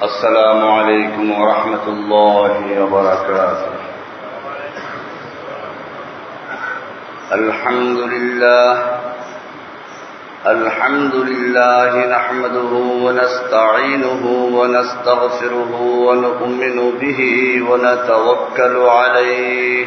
السلام عليكم ورحمة الله وبركاته. الحمد لله الحمد لله نحمده ونستعينه ونستغفره ونؤمن به ونتوكل عليه.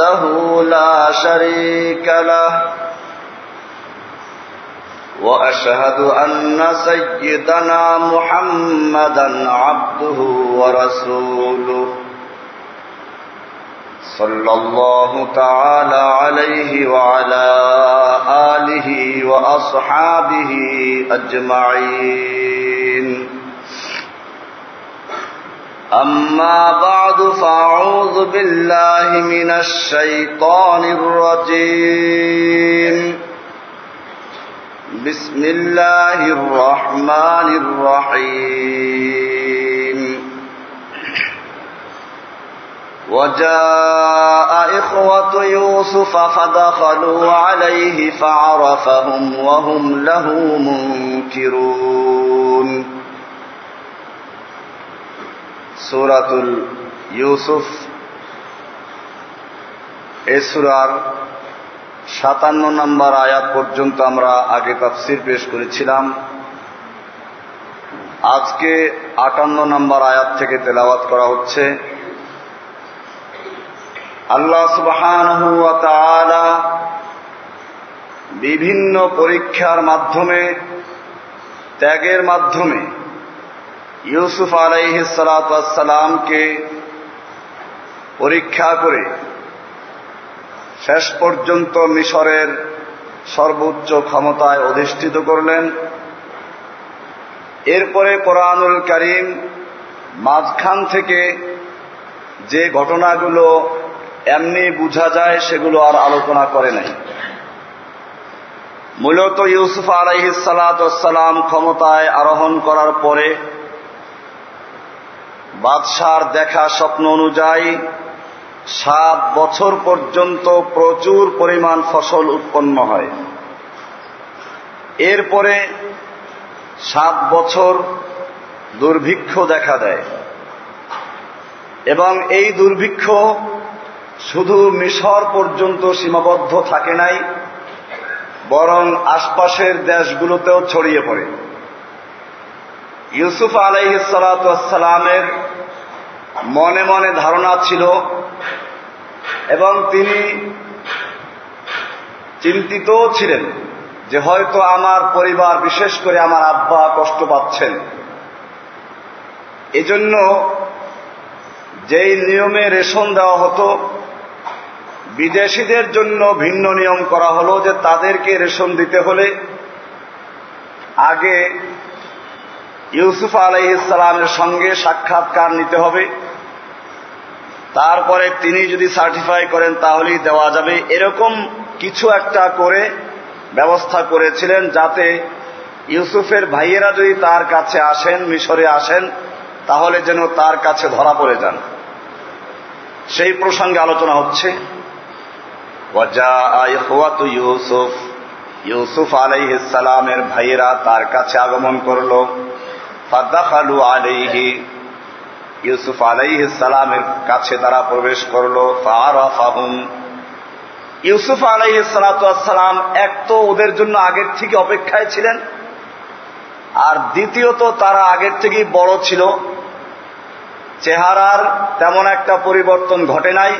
وحده لا شريك له وأشهد أن سيدنا محمدا عبده ورسوله صلى الله تعالى عليه وعلى آله وأصحابه أجمعين أما بعد فأعوذ بالله من الشيطان الرجيم. بسم الله الرحمن الرحيم. وجاء إخوة يوسف فدخلوا عليه فعرفهم وهم له منكرون. সুরাতুল ইউসুফ। এই সুরার সাতান্ন নম্বর আয়াত পর্যন্ত আমরা আগে তাফসির পেশ করেছিলাম। আজকে আটান্ন নম্বর আয়াত থেকে তেলাওয়াত করা হচ্ছে, আল্লাহ সুবহান বিভিন্ন পরীক্ষার মাধ্যমে, ত্যাগের মাধ্যমে ইউসুফ আলাইহিসালামকে পরীক্ষা করে শেষ পর্যন্ত মিশরের সর্বোচ্চ ক্ষমতায় অধিষ্ঠিত করলেন। এরপরে কোরআনুল করিম মাঝখান থেকে যে ঘটনাগুলো এমনি বোঝা যায়, সেগুলো আর আলোচনা করে নাই। মূলত ইউসুফ আলাইহিসালাম ক্ষমতায় আরোহণ করার পরে বাদশার দেখা স্বপ্ন অনুযায়ী সাত বছর পর্যন্ত প্রচুর পরিমাণ ফসল উৎপন্ন হয়। এরপরে সাত বছর দুর্ভিক্ষ দেখা দেয়। এবং এই দুর্ভিক্ষ শুধু মিশর পর্যন্ত সীমাবদ্ধ থাকে নাই, বরং আশপাশের দেশগুলোতেও ছড়িয়ে পড়ে। ইউসুফ আলাইসালামের মনে মনে ধারণা ছিল এবং তিনি চিন্তিত ছিলেন যে হয়তো আমার পরিবার, বিশেষ করে আমার আব্বা কষ্ট পাচ্ছেন। এজন্য যেই নিয়মে রেশন দেওয়া হতো, বিদেশিদের জন্য ভিন্ন নিয়ম করা হলো যে তাদেরকে রেশন দিতে হলে আগে ইউসুফ আলাইসালামের সঙ্গে সাক্ষাৎকার নিতে হবে। তারপরে তিনি যদি সার্টিফাই করেন, তাহলেই দেওয়া যাবে। এরকম কিছু একটা করে ব্যবস্থা করেছিলেন যাতে ইউসুফের ভাইয়েরা যদি তার কাছে আসেন, মিশরে আসেন, তাহলে যেন তার কাছে ধরা পড়ে যান। সেই প্রসঙ্গে আলোচনা হচ্ছে। ইউসুফ। ইউসুফ আলাইসালামের ভাইয়েরা তার কাছে আগমন করল। ফাদাখালু আলাইহি, ইউসুফ আলাইসালামের কাছে তারা প্রবেশ করল ফাহুম ইউসুফ আলাইসালাম এক তো ওদের জন্য আগের থেকে অপেক্ষায় ছিলেন, আর দ্বিতীয়ত তারা আগের থেকেই বড় ছিল। চেহারার তেমন একটা পরিবর্তন ঘটে নাই,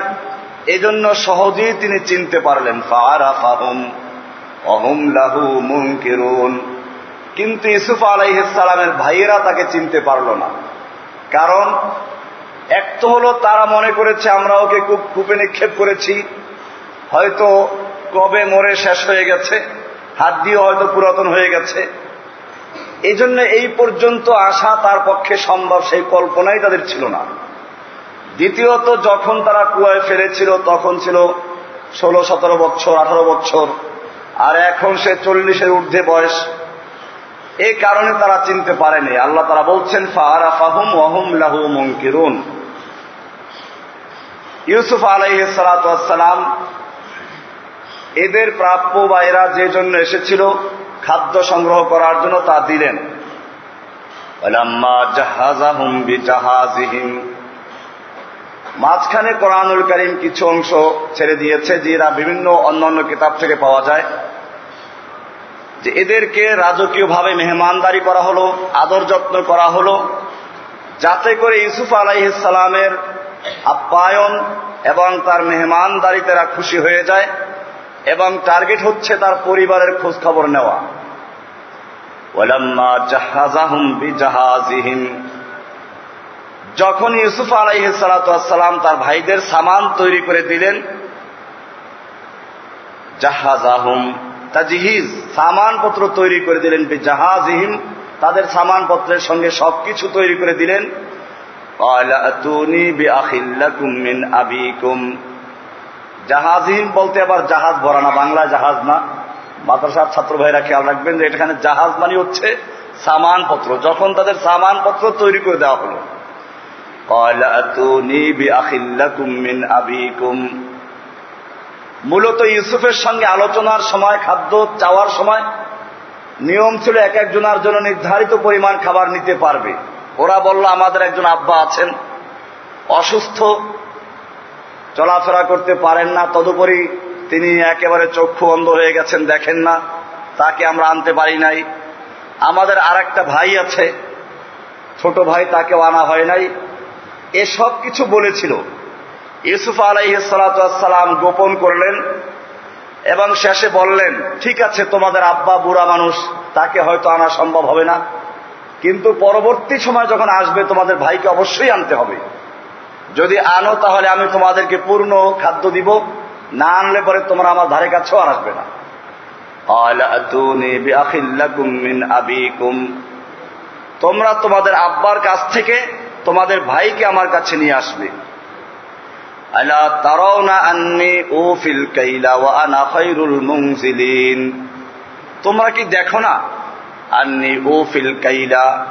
এজন্য সহজেই তিনি চিনতে পারলেন ফারা ফাহুম অহুম লাহু মুনকিরুন। কিন্তু ইসুফ আলাইসালামের ভাইয়েরা তাকে চিনতে পারল না। কারণ এক তো হলো তারা মনে করেছে, আমরা ওকে খুব কূপে নিক্ষেপ করেছি। হয়তো কবে মরে শেষ হয়ে গেছে, হাত দিয়ে হয়তো পুরাতন হয়ে গেছে। এই জন্য এই পর্যন্ত আসা তার পক্ষে সম্ভব সেই কল্পনাই তাদের ছিল না। দ্বিতীয়ত, যখন তারা কুয়ায় ফেলেছিল তখন ছিল ষোলো, সতেরো বছর, আঠারো বছর, আর এখন সে চল্লিশের ঊর্ধ্বে বয়স। এই কারণে তারা চিনতে পারেনি। আল্লাহ তারা বলছেন লাহু ইউসুফ আলাইসালাম এদের প্রাপ্য বা এরা যে জন্য এসেছিল খাদ্য সংগ্রহ করার জন্য তা দিলেন। মাঝখানে কোরআনুল করিম কিছু অংশ ছেড়ে দিয়েছে, যে এরা বিভিন্ন অন্যান্য কিতাব থেকে পাওয়া যায়। যে এদেরকে রাজকীয়ভাবে মেহমানদারি করা হলো, আদর যত্ন করা হলো, যাতে করে ইউসুফ আলাইসালামের আপ্যায়ন এবং তার মেহমানদারিতে এরা খুশি হয়ে যায় এবং টার্গেট হচ্ছে তার পরিবারের খোঁজ খবর নেওয়া যখন ইউসুফ আলাইসালাম তার ভাইদের সামান তৈরি করে দিলেন, জাহাজাহুম তাজিহিজ, সামানপত্র তৈরি করে দিলেন জাহাজিহিম তাদের সামানপত্রের সঙ্গে সবকিছু তৈরি করে দিলেন। জাহাজিম বলতে আবার জাহাজ ভরা না, বাংলা জাহাজ না। মাদ্রাসার ছাত্র ভাইরা খেয়াল রাখবেন যে এখানে জাহাজ মানে হচ্ছে সামানপত্র, যখন তাদের সামানপত্র তৈরি করে দেওয়া হলো। মূলত ইউসুফের সঙ্গে আলোচনার সময়, খাদ্য চাওয়ার সময়, নিয়ম ছিল এক একজনের জন্য নির্ধারিত পরিমাণ খাবার নিতে পারবে। ওরা বলল, আমাদের একজন আব্বা আছেন, অসুস্থ, চলাফেরা করতে পারেন না। তদুপরি তিনি একেবারে চক্ষু অন্ধ হয়ে গেছেন, দেখেন না, তাকে আমরা আনতে পারি নাই। আমাদের আর একটা ভাই আছে, ছোট ভাই তাকেও আনা হয় নাই। এসব কিছু বলেছিল। ইউসুফ আলাইসালাম গোপন করলেন এবং শেষে বললেন, ঠিক আছে, তোমাদের আব্বা বুড়া মানুষ, তাকে হয়তো আনা সম্ভব হবে না। কিন্তু পরবর্তী সময় যখন আসবে, তোমাদের ভাইকে অবশ্যই আনতে হবে। যদি আনো, তাহলে আমি তোমাদেরকে পূর্ণ খাদ্য দিব। না আনলে পরে তোমরা আমার ধারে কাছেও আর আসবে না। তোমরা তোমাদের আব্বার কাছ থেকে তোমাদের ভাইকে আমার কাছে নিয়ে আসবে। না ও ফিল কাইলা ও আনা খৈরুল মুংজিলিন তোমরা কি দেখো না? আন্নি ও ফিল কাইলা।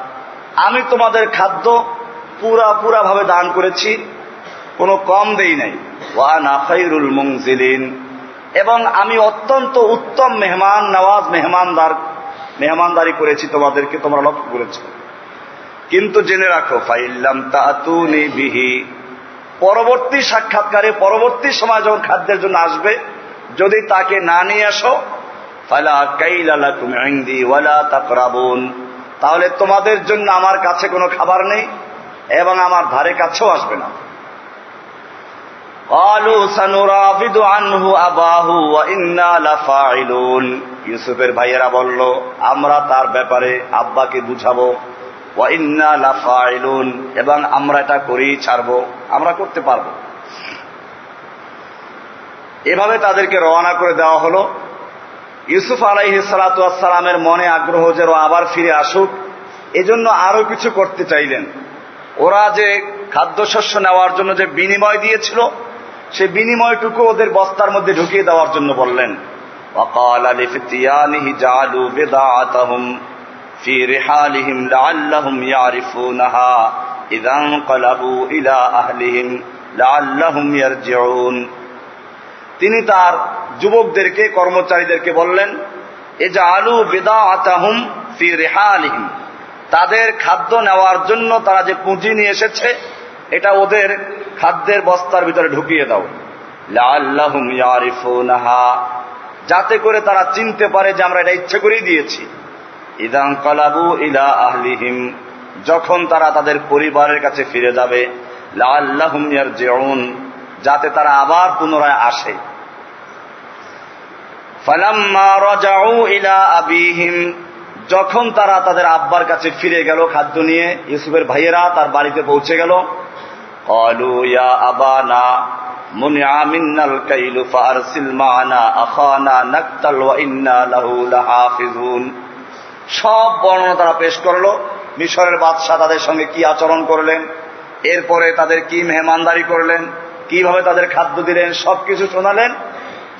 আমি তোমাদের খাদ্য পুরা পুরা ভাবে দান করেছি, কোনো কম দেই নাই। ওয়ানা খৈরুল মুংজিলিন এবং আমি অত্যন্ত উত্তম মেহমান, নওয়াজ মেহমানদার, মেহমানদারি করেছি, তোমাদেরকে তোমরা লক্ষ্য করেছ। কিন্তু জেনে রাখো, ফাইল্লাম তাতুনি বিহি। পরবর্তী সাক্ষাৎকারে, পরবর্তী সময় যখন খাদ্যের জন্য আসবে, যদি তাকে না নিয়ে আসো তাহলে তোমাদের জন্য আমার কাছে কোনো খাবার নেই, এবং আমার ধারে কাছেও আসবে না। ইউসুফের ভাইয়েরা বলল, আমরা তার ব্যাপারে আব্বাকে বুঝাবো। এবং আমরা এটা করি ছাড়ব, আমরা করতে পারব। এভাবে তাদেরকে রওনা করে দেওয়া হল। ইউসুফ আলাইহি সালাতামের মনে আগ্রহ যে আবার ফিরে আসুক, এজন্য আরও কিছু করতে চাইলেন। ওরা যে খাদ্যশস্য নেওয়ার জন্য যে বিনিময় দিয়েছিল, সে বিনিময়টুকু ওদের বস্তার মধ্যে ঢুকিয়ে দেওয়ার জন্য বললেন। في رحالهم لعلهم يعرفونها إذا انقلبوا إلى أهلهم لعلهم يرجعون তিনি তার যুবকদেরকে কর্মচারীদেরকে বললেন এ যে আলু বেদা আতাহুম ফি রেহালিহিম তাদের খাদ্য নেওয়ার জন্য তারা যে পুঁজি নিয়ে এসেছে এটা ওদের খাদ্যের বস্তার ভিতরে ঢুকিয়ে দাও লাল্লাহুম ইয়ারিফুনাহা যাতে করে তারা চিনতে পারে যে আমরা এটা ইচ্ছে করেই দিয়েছি ইদান কলাবু ইদা আহলিহিম, যখন তারা তাদের পরিবারের কাছে ফিরে যাবে লাল্লাহুম ইয়ারজিউন, যাতে তারা আবার পুনরায় আসে। ফালাম্মা রাজাউ ইলা আবিহিম, যখন তারা তাদের আব্বার কাছে ফিরে গেল খাদ্য নিয়ে, ইউসুফের ভাইয়েরা তার বাড়িতে পৌঁছে গেল। কলু ইয়া আবানা, মুনিআ মিন্নাল কাইলু ফারসিল মা'না আখানা নাকতাল ওয়া ইন্না লাহু লাহাফিজুন। সব বর্ণনা তারা পেশ করল। মিশরের বাদশাহ তাদের সঙ্গে কি আচরণ করলেন, এরপরে তাদের কি মেহমানদারি করলেন, কীভাবে তাদের খাদ্য দিলেন, সবকিছু শোনালেন।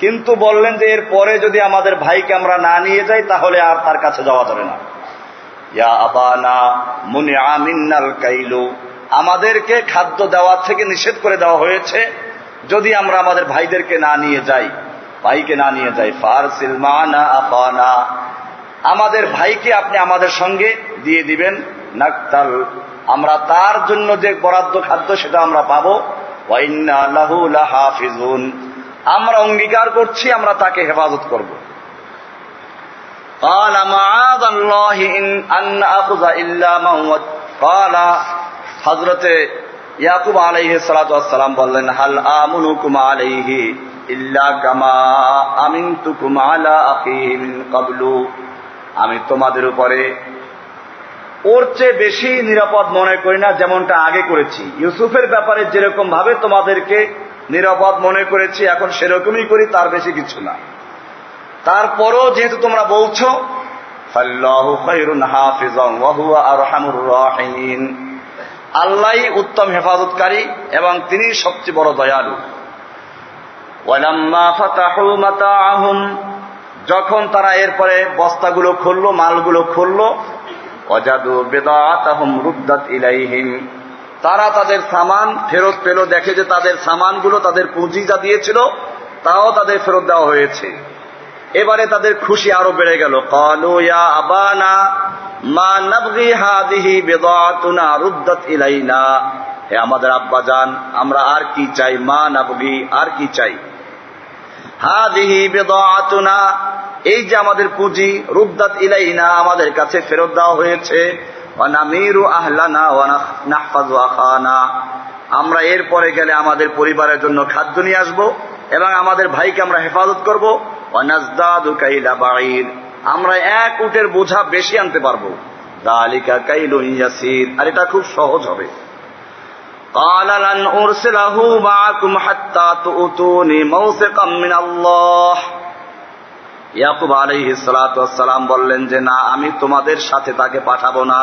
কিন্তু বললেন যে এর পরে যদি আমাদের ভাইকে আমরা না নিয়ে যাই, তাহলে আর তার কাছে যাওয়া যাবে না। ইয়া কাইলু। আমাদেরকে খাদ্য দেওয়া থেকে নিষেধ করে দেওয়া হয়েছে, যদি আমরা আমাদের ভাইদেরকে না নিয়ে যাই। ভাইকে না নিয়ে যাই ফার সিলমানা আপানা আমাদের ভাইকে আপনি আমাদের সঙ্গে দিয়ে দিবেন নাকতাল আমরা তার জন্য যে বরাদ্দ খাদ্য সেটা আমরা পাবো হাফিজুন আমরা অঙ্গীকার করছি আমরা তাকে হেফাজত করব قال معاذ الله إن أن أخذ إلا من قال হজরতে ইয়াকুব আলাইহি সালাম বললেন হাল আমুনুকুম আলাইহি ইল্লা কামা আমিনতুকুম আলা আখিহি মিন ক্বাবলু আমি তোমাদের উপরে ওর চেয়ে বেশি নিরাপদ মনে করি না যেমনটা আগে করেছি। ইউসুফের ব্যাপারে যেরকম ভাবে তোমাদেরকে নিরাপদ মনে করেছি, এখন সেরকমই করি, তার বেশি কিছু না। তারপরও যেহেতু তোমরা বলছো আল্লাহ উত্তম হেফাজতকারী এবং তিনি সবচেয়ে বড় দয়ালু। যখন তারা এরপরে বস্তাগুলো খুললো, মালগুলো খুললো অজাদু বেদাহম রুদ্দাত ইলাইহিম। তারা তাদের সামান ফেরত পেল, দেখে যে তাদের সামানগুলো তাদের পুঁজি যা দিয়েছিল, তাও তাদের ফেরত দেওয়া হয়েছে। এবারে তাদের খুশি আরও বেড়ে গেল। কালু ইয়া আবানা, মা নাবগি হাদিহি বেদাতুনা রুদ্দাত ইলাইনা। হে আমাদের আব্বা জান, আমরা আর কি চাই? মা নাবগি, আর কি চাই? হাদিহি বেদাতুনা এই যে আমাদের পুঁজি রুদ্দাত ইলাইনা আমাদের কাছে ফেরত দেওয়া হয়েছে ওয়ানামিরু আহলানা ওয়ানাহফাজু আখানা আমরা এরপরে গেলে আমাদের পরিবারের জন্য খাদ্য নিয়ে আসবো এবং আমাদের ভাইকে আমরা হেফাজত করব ওয়ানাজদাদু কাইলা বাঈর আমরা এক উটের বোঝা বেশি আনতে পারবো দালিকা কাইলু ইয়াসির আর এটা খুব সহজ হবে قال لن أرسله معكم حتى تؤتوني موثقا من الله ইয়াকুব আলাইহি সালাম বললেন যে, না, আমি তোমাদের সাথে তাকে পাঠাবো না।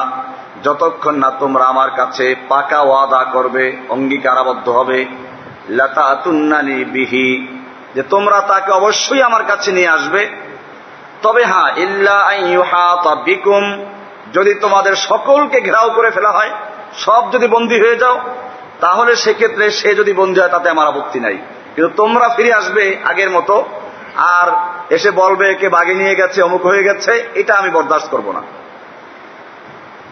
যতক্ষণ না তোমরা আমার কাছে পাকা ওয়াদা করবে, অঙ্গীকারাবদ্ধ হবে লতা তুন্নানি বিহি, যে তোমরা তাকে অবশ্যই আমার কাছে নিয়ে আসবে। তবে হ্যাঁ ইল্লা বিকুম যদি তোমাদের সকলকে ঘেরাও করে ফেলা হয়, সব যদি বন্দী হয়ে যাও, তাহলে সেক্ষেত্রে সে যদি বন্দী হয়, তাতে আমার আপত্তি নাই। কিন্তু তোমরা ফিরে আসবে আগের মতো আর এসে বলবে কে বাগে নিয়ে গেছে অমুক হয়ে গেছে এটা আমি বরদাস্ত করব না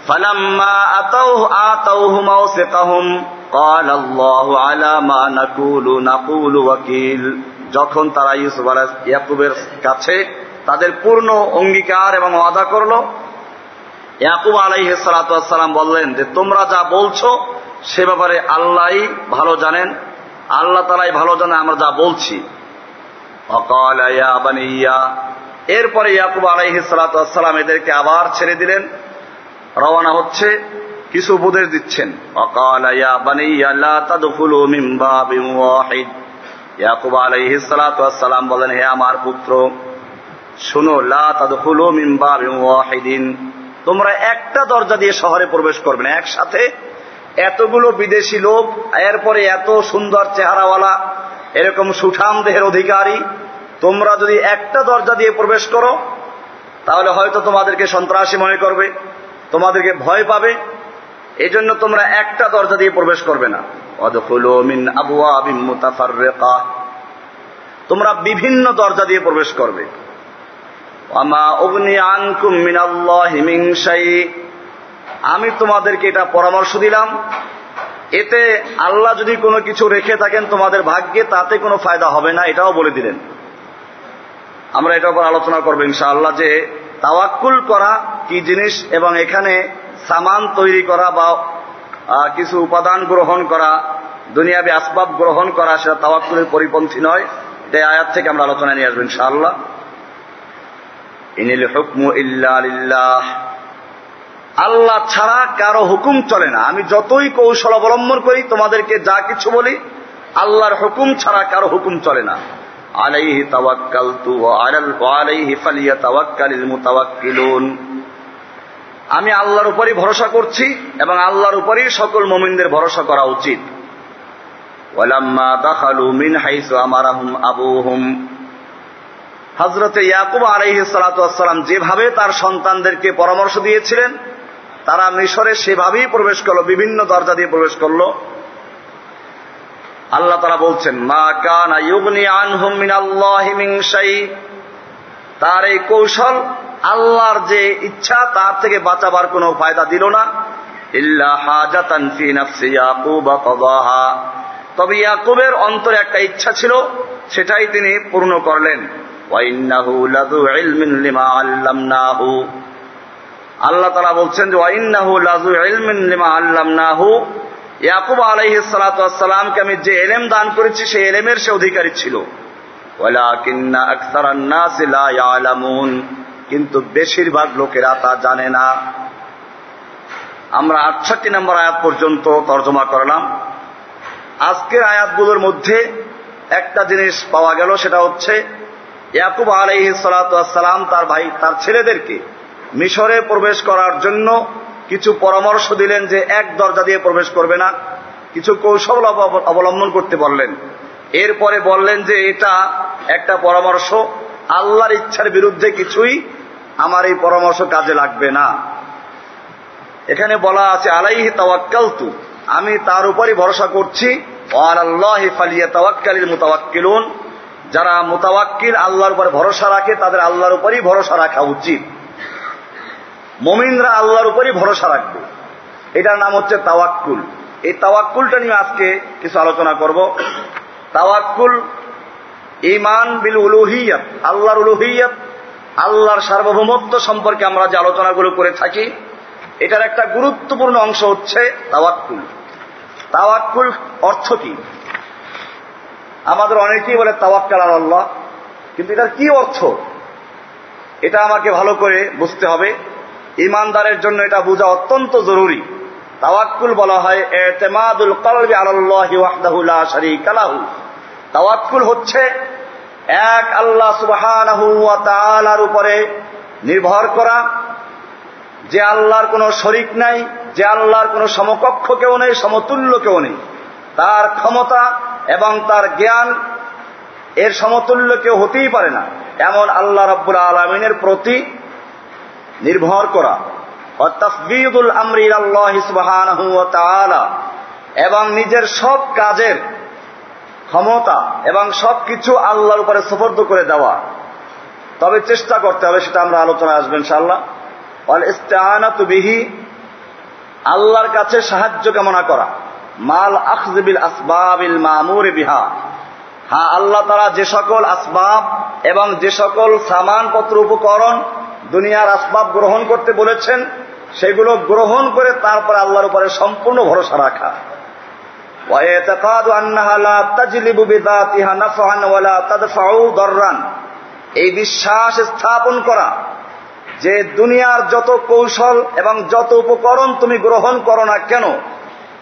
فلما أتوه آتوه موثقهم قال الله على ما نقول نقول وكيل যখন তারা ইউসুফ আলাহ ইয়াকুবের কাছে তাদের পূর্ণ অঙ্গীকার এবং ওয়াদা করলো ইয়াকুব আলাইহ সালাম বললেন যে তোমরা যা বলছো সে ব্যাপারে আল্লাহ ভালো জানেন আল্লাহ তালাই ভালো জানেন আমরা যা বলছি অকাল ইয়া এরপরে ইয়াকুব আলাইহ সালাম এদেরকে আবার ছেড়ে দিলেন। রওনা হচ্ছে, কিছু উপদেশ দিচ্ছেন। অকাল ইয়া বানিয়া লা তাদখুলু মিন বাবিন ওয়াহিদ। ইয়াকুব আলাইহি সালাম বলেন, হে আমার পুত্র, শুনো, লা তাদখুলু মিন বাবিন ওয়াহিদিন। তোমরা একটা দরজা দিয়ে শহরে প্রবেশ করবে না, একসাথে এতগুলো বিদেশি লোক, এরপরে এত সুন্দর চেহারাওয়ালা এরকম সুঠাম দেহের অধিকারী, তোমরা যদি একটা দরজা দিয়ে প্রবেশ করো, তাহলে হয়তো তোমাদেরকে সন্ত্রাসী মনে করবে, তোমাদেরকে ভয় পাবে। এজন্য তোমরা একটা দরজা দিয়ে প্রবেশ করবে না। তোমরা বিভিন্ন দরজা দিয়ে প্রবেশ করবে। আমি তোমাদেরকে এটা পরামর্শ দিলাম। এতে আল্লাহ যদি কোনো কিছু রেখে থাকেন তোমাদের ভাগ্যে, তাতে কোনো ফায়দা হবে না, এটাও বলে দিলেন। আমরা এটার উপর আলোচনা করব ইনশাআল্লাহ যে তাওয়াক্কুল করা কি জিনিস এবং এখানে সামান তৈরি করা বা কিছু উপাদান গ্রহণ করা, দুনিয়াবি আসবাব গ্রহণ করা, সেটা তাওয়াক্কুলের পরিপন্থী নয়। এটাই আয়াত থেকে আমরা আলোচনা নিয়ে আসব ইনশাআল্লাহ। ইনিল হুকমু ইল্লাহ আল্লাহ ছাড়া কারও হুকুম চলে না। আমি যতই কৌশল অবলম্বন করি, তোমাদেরকে যা কিছু বলি, আল্লাহর হুকুম ছাড়া কারও হুকুম চলে না। আলাইহি তাওয়াক্কালতু আমি আল্লাহর উপরই ভরসা করছি এবং আল্লাহর উপরই সকল মমিনদের ভরসা করা উচিত। ওয়ালাম্মা দাখালু মিন ইয়াকুব আলাইহি সালাতাম যেভাবে তার সন্তানদেরকে পরামর্শ দিয়েছিলেন তারা মিশরে সেভাবেই প্রবেশ করল, বিভিন্ন দরজা দিয়ে প্রবেশ করল। আল্লাহ তারা বলছেন, মা কানা ইউগনি আনহুম মিনাল্লাহি মিন শাই। তার এই কৌশল আল্লাহর যে ইচ্ছা, তার থেকে বাঁচাবার কোনো ফায়দা দিল না। ইল্লা হাজাতান ফি তবে ইয়াকুবের অন্তরে একটা ইচ্ছা ছিল, সেটাই তিনি পূর্ণ করলেন। ওয়াইন্নাহু লাযু ইলমিন লিমা আল্লাহ তাআলা বলছেন যে, ওয়াইন্নাহু লাযু ইলমিন লিমা আল্লামনাহু। ইয়াকুব আলাইহিস সালাতু ওয়াসসালামকে আমি যে এলেম দান করেছি, সেই এলেমের সে অধিকারী ছিল। ওয়ালাকিন্না আকসারান নাস লা ইয়ালামুন। কিন্তু বেশিরভাগ লোকেরা তা জানে না। আমরা আটষট্টি নম্বর আয়াত পর্যন্ত তর্জমা করলাম। আজকের আয়াতগুলোর মধ্যে একটা জিনিস পাওয়া গেল, সেটা হচ্ছে, ইয়াকুব আলাইহি সালাম তার ভাই, তার ছেলেদেরকে মিশরে প্রবেশ করার জন্য কিছু পরামর্শ দিলেন যে এক দরজা দিয়ে প্রবেশ করবে না। কিছু কৌশল অবলম্বন করতে বললেন। এরপরে বললেন যে এটা একটা পরামর্শ, আল্লাহর ইচ্ছার বিরুদ্ধে কিছুই আমার এই পরামর্শ কাজে লাগবে না। এখানে বলা আছে, আলাইহি তাওয়াক্কালতু, আমি তার উপরই ভরসা করছি যারা মোতাবাক্কিল আল্লাহর উপরে ভরসা রাখে, তাদের আল্লাহর উপরই ভরসা রাখা উচিত। মমিনরা আল্লাহর উপরই ভরসা রাখবে। এটার নাম হচ্ছে তাওয়াক্কুল। এই তাওয়াক্কুলটা নিয়ে আজকে কিছু আলোচনা করব। তাওয়াক্কুল ইমান বিল উলুহিয়াত, আল্লাহর উলুহিয়াত, আল্লাহর সার্বভৌমত্ব সম্পর্কে আমরা যে আলোচনাগুলো করে থাকি, এটার একটা গুরুত্বপূর্ণ অংশ হচ্ছে তাওয়াক্কুল। তাওয়াক্কুল অর্থ কি? আমাদের অনেকেই বলে তাওয়াক্কাল আল্লাহ, কিন্তু এটার কি অর্থ? এটা আমাকে ভালো করে বুঝতে হবে। ইমানদারের জন্য এটা বোঝা অত্যন্ত জরুরি। তাওয়াক্কুল বলা হয়, এতেমাদুল কলবি আল্লাহি ওয়াহদাহু লা শারীকা লাহু। তাওয়াক্কুল হচ্ছে, এক আল্লাহ তাআলার উপরে নির্ভর করা, যে আল্লাহর কোনো শরিক নাই, যে আল্লাহর কোনো সমকক্ষ কেউ নেই, সমতুল্য কেউ নেই। তার ক্ষমতা এবং তার জ্ঞান এর সমতুল্য কেউ হতেই পারে না। এমন আল্লাহ রব্বুল আলমিনের প্রতি নির্ভর করা। এবং নিজের সব কাজের ক্ষমতা এবং সব কিছু আল্লাহর উপরে সফর্দ করে দেওয়া। তবে চেষ্টা করতে হবে, সেটা আমরা আলোচনায় আসবেন ইনশাআল্লাহ। বিহি, আল্লাহর কাছে সাহায্য কামনা করা। মাল আখজিবিল আসবাবিল মামুর বিহা। হ্যাঁ আল্লাহ তারা যে সকল আসবাব এবং যে সকল সামানপত্র, উপকরণ দুনিয়ার আসবাব গ্রহণ করতে বলেছেন, সেগুলো গ্রহণ করে তারপর আল্লাহর উপরে সম্পূর্ণ ভরসা রাখা। এই বিশ্বাস স্থাপন করা যে দুনিয়ার যত কৌশল এবং যত উপকরণ তুমি গ্রহণ করো না কেন,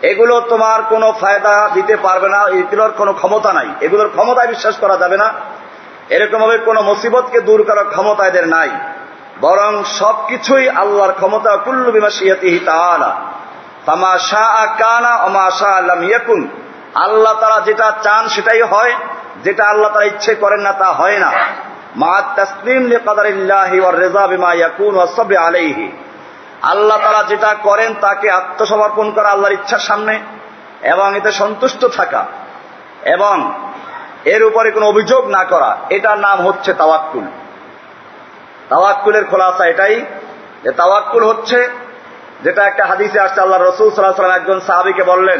এগুলো তোমার কোনো ফায়দা দিতে পারবে না, এগুলোর কোনো ক্ষমতা নাই। এগুলোর ক্ষমতায় বিশ্বাস করা যাবে না। এরকমভাবে কোনো মুসিবতকে দূর করার ক্ষমতা এদের নাই। বরং সবকিছুই আল্লাহর ক্ষমতা, কুল্লু বিমাসিয়াতিহি তাআলা। তামা শাহ কানা অমা শাহ আল্লাম ইয়াকুন। আল্লাহ তারা যেটা চান সেটাই হয়, যেটা আল্লাহ তারা ইচ্ছে করেন না তা হয় না। মা তসলিম লিকাদারিল্লাহি ওয়ার রিজা বিমা ইয়াকুন ওয়া আলাইহি। আল্লাহ তারা যেটা করেন তাকে আত্মসমর্পণ করা আল্লাহর ইচ্ছার সামনে এবং এতে সন্তুষ্ট থাকা এবং এর উপরে কোনো অভিযোগ না করা, এটার নাম হচ্ছে তাওয়াক্কুল। তাওয়াক্কুলের খোলাসা এটাই যে তাওয়াক্কুল হচ্ছে যেটা একটা হাদিসে আসছে, আল্লাহ রসুল সাল্লাহ সাল্লাম একজন সাহাবিকে বললেন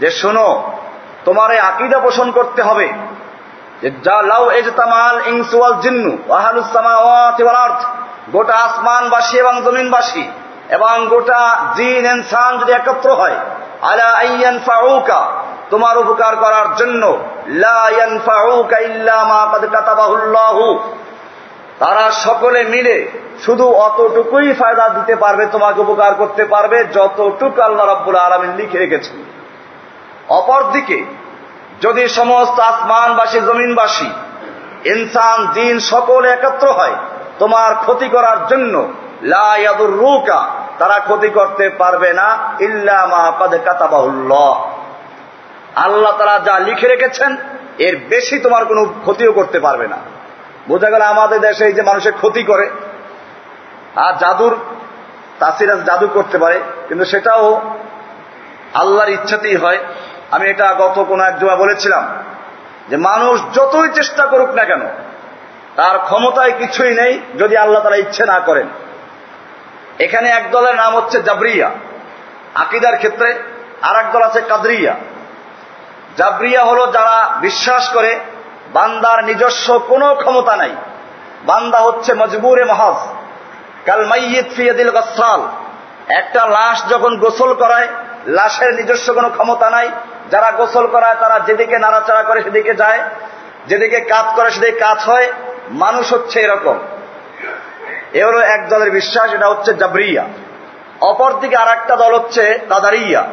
যে, শোনো, তোমার এই আকিদা পোষণ করতে হবে যে, যা লাউ এজতামাল ইনসুয়াল জিন্নু আরদ, গোটা আসমানবাসী এবং জমিনবাসী এবং গোটা জিন ইনসান যদি একত্র হয়, আলা আইয়ান তোমার উপকার করার জন্য, লা ইয়ানফাউকা ইল্লা মা তারা সকলে মিলে শুধু অতটুকুই ফায়দা দিতে পারবে, তোমাকে উপকার করতে পারবে, যতটুকু আল্লাহ রাব্বুল আলামিন লিখে রেখেছেন। অপরদিকে, যদি সমস্ত আসমানবাসী, জমিনবাসী, ইনসান, জিন সকলে একত্র হয়, তোমার ক্ষতি করার জন্য লাদুর রুকা তারা ক্ষতি করতে পারবে না ইল্লামা কাদ আল্লাহ তারা যা লিখে রেখেছেন, এর বেশি তোমার কোনো ক্ষতিও করতে পারবে না। বোঝা গেল আমাদের দেশে এই যে মানুষের ক্ষতি করে, আর জাদুর তাসিরাজ জাদু করতে পারে, কিন্তু সেটাও আল্লাহর ইচ্ছাতেই হয়। আমি এটা গত কোনো এক জমা বলেছিলাম যে মানুষ যতই চেষ্টা করুক না কেন, তার ক্ষমতায় কিছুই নেই যদি আল্লাহ তারা ইচ্ছে না করেন। এখানে এক দলের নাম হচ্ছে জাবরিয়া। আকিদার ক্ষেত্রে আর দল আছে কাদরিয়া। জাবরিয়া হলো যারা বিশ্বাস করে বান্দার নিজস্ব কোনো ক্ষমতা নাই। বান্দা হচ্ছে মজবুরে মহাজ। কাল মাইয়িদ ফিয়াদিল গসাল একটা লাশ যখন গোসল করায়, লাশের নিজস্ব কোনো ক্ষমতা নাই। যারা গোসল করায়, তারা যেদিকে নাড়াচাড়া করে সেদিকে যায়। যেদিকে কাজ করে সেদিকে কাজ হয়। মানুষ হচ্ছে এরকম। এ হলো এক দলের বিশ্বাস, এটা হচ্ছে জাবরিয়া। অপরদিকে আর একটা দল হচ্ছে কাদারিয়া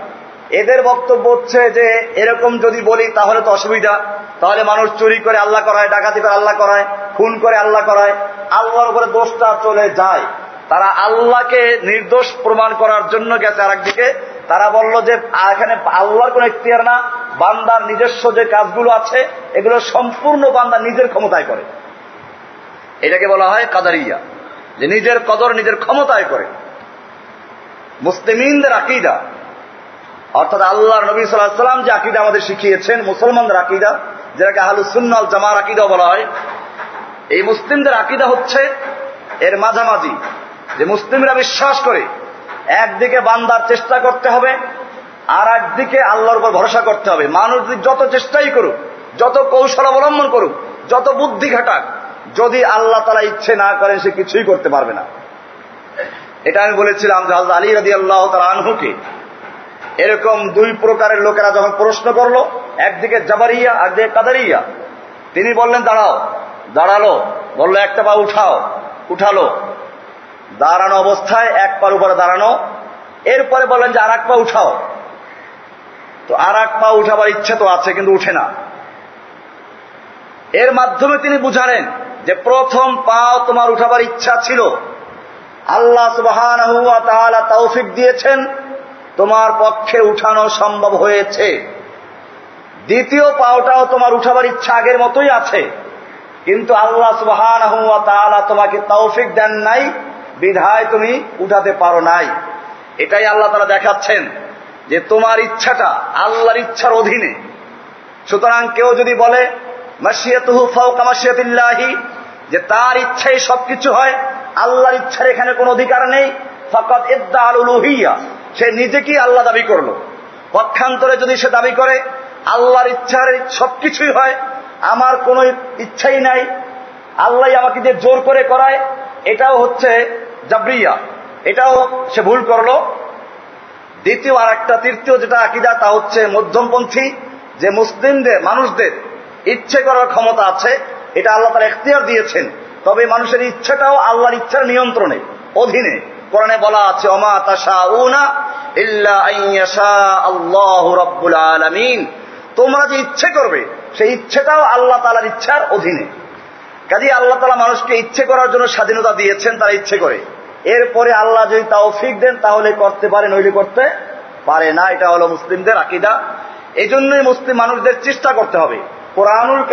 এদের বক্তব্য হচ্ছে যে, এরকম যদি বলি, তাহলে তো অসুবিধা। তাহলে মানুষ চুরি করে আল্লাহ করায়, ডাকাতি করে আল্লাহ করায়, খুন করে আল্লাহ করায়। আল্লাহর উপরে দোষটা চলে যায়। তারা আল্লাহকে নির্দোষ প্রমাণ করার জন্য গেছে আর একদিকে তারা বলল যে এখানে আল্লাহর কোন ইখতিয়ার না। বান্দার নিজস্ব যে কাজগুলো আছে, এগুলো সম্পূর্ণ বান্দা নিজের ক্ষমতায় করে। এটাকে বলা হয় কাদারিয়া, যে নিজের কদর নিজের ক্ষমতায় করে। মুসলিমিনদের আকিদা অর্থাৎ আল্লাহ নবী সাল্লাহ সাল্লাম যে আকিদা আমাদের শিখিয়েছেন, মুসলমানদের আকিদা, যেটাকে আহলুসুন্নাল জামার আকিদা বলা হয়, এই মুসলিমদের আকিদা হচ্ছে এর মাঝামাঝি, যে মুসলিমরা বিশ্বাস করে একদিকে বান্দার চেষ্টা করতে হবে, আর একদিকে আল্লাহর উপর ভরসা করতে হবে। মানুষ যত চেষ্টাই করুক, যত কৌশল অবলম্বন করুক, যত বুদ্ধি ঘাটাক যদি আল্লাহ তালা ইচ্ছে না করেন, সে কিছুই করতে পারবে না। এটা আমি বলেছিলাম যে আল্লাহ আলী রাদি আল্লাহ তালা আনহুকে এরকম দুই প্রকারের লোকেরা যখন প্রশ্ন করল, একদিকে জাবারিয়া, একদিকে কাদারিয়া। তিনি বললেন, দাঁড়াও, দাঁড়াল। বলল, একটা পা উঠাও, উঠালো। দাঁড়ানো অবস্থায় এক পার উপরে দাঁড়ানো। এরপরে বললেন যে আর পা উঠাও। তো আর পা উঠাবার ইচ্ছে তো আছে, কিন্তু উঠে না। এর মাধ্যমে তিনি বুঝালেন যে, প্রথম পাও তোমার উঠাবার ইচ্ছা ছিল। আল্লাহ সুবাহান তৌফিক দিয়েছেন। তোমার পক্ষে উঠানো সম্ভব হয়েছে। দ্বিতীয় পাওটাও তোমার উঠাবার ইচ্ছা আগের মতোই আছে। কিন্তু আল্লাহ সুবাহান তোমাকে তৌফিক দেন নাই, বিধায় তুমি উঠাতে পারো নাই। এটাই আল্লাহ তারা দেখাচ্ছেন যে তোমার ইচ্ছাটা আল্লাহর ইচ্ছার অধীনে। সুতরাং কেউ যদি বলে যে তার ইচ্ছাই সবকিছু হয়, আল্লাহর ইচ্ছার এখানে কোনো অধিকার নেই। ফকত ইদ্দা উলুহিয়া। সে নিজেকেই আল্লাহ দাবি করল? পক্ষান্তরে যদি সে দাবি করে, আল্লাহর ইচ্ছার সবকিছুই হয়, আমার কোনো ইচ্ছাই নাই, আল্লাহ আমাকে যে জোর করে করায়, এটাও হচ্ছে জাবরিয়া। এটাও সে ভুল করল। দ্বিতীয় আর একটা তৃতীয় যেটা আকিদা, তা হচ্ছে মধ্যমপন্থী, যে মুসলিমদের, মানুষদের ইচ্ছে করার ক্ষমতা আছে, এটা আল্লাহ তার এখতিয়ার দিয়েছেন। তবে মানুষের ইচ্ছাটাও আল্লাহর ইচ্ছার নিয়ন্ত্রণে, অধীনে। কোরআনে বলা আছে তোমরা যে ইচ্ছে করবে, সেই ইচ্ছেটাও আল্লাহ তালার ইচ্ছার অধীনে। কাজে আল্লাহ তালা মানুষকে ইচ্ছে করার জন্য স্বাধীনতা দিয়েছেন তারা ইচ্ছে করে। এরপরে আল্লাহ যদি তাও ফিক দেন, তাহলে করতে পারে, নইলে করতে পারে না। এটা হলো মুসলিমদের আকিদা। এই জন্যই মুসলিম মানুষদের চেষ্টা করতে হবে। কোরআনুল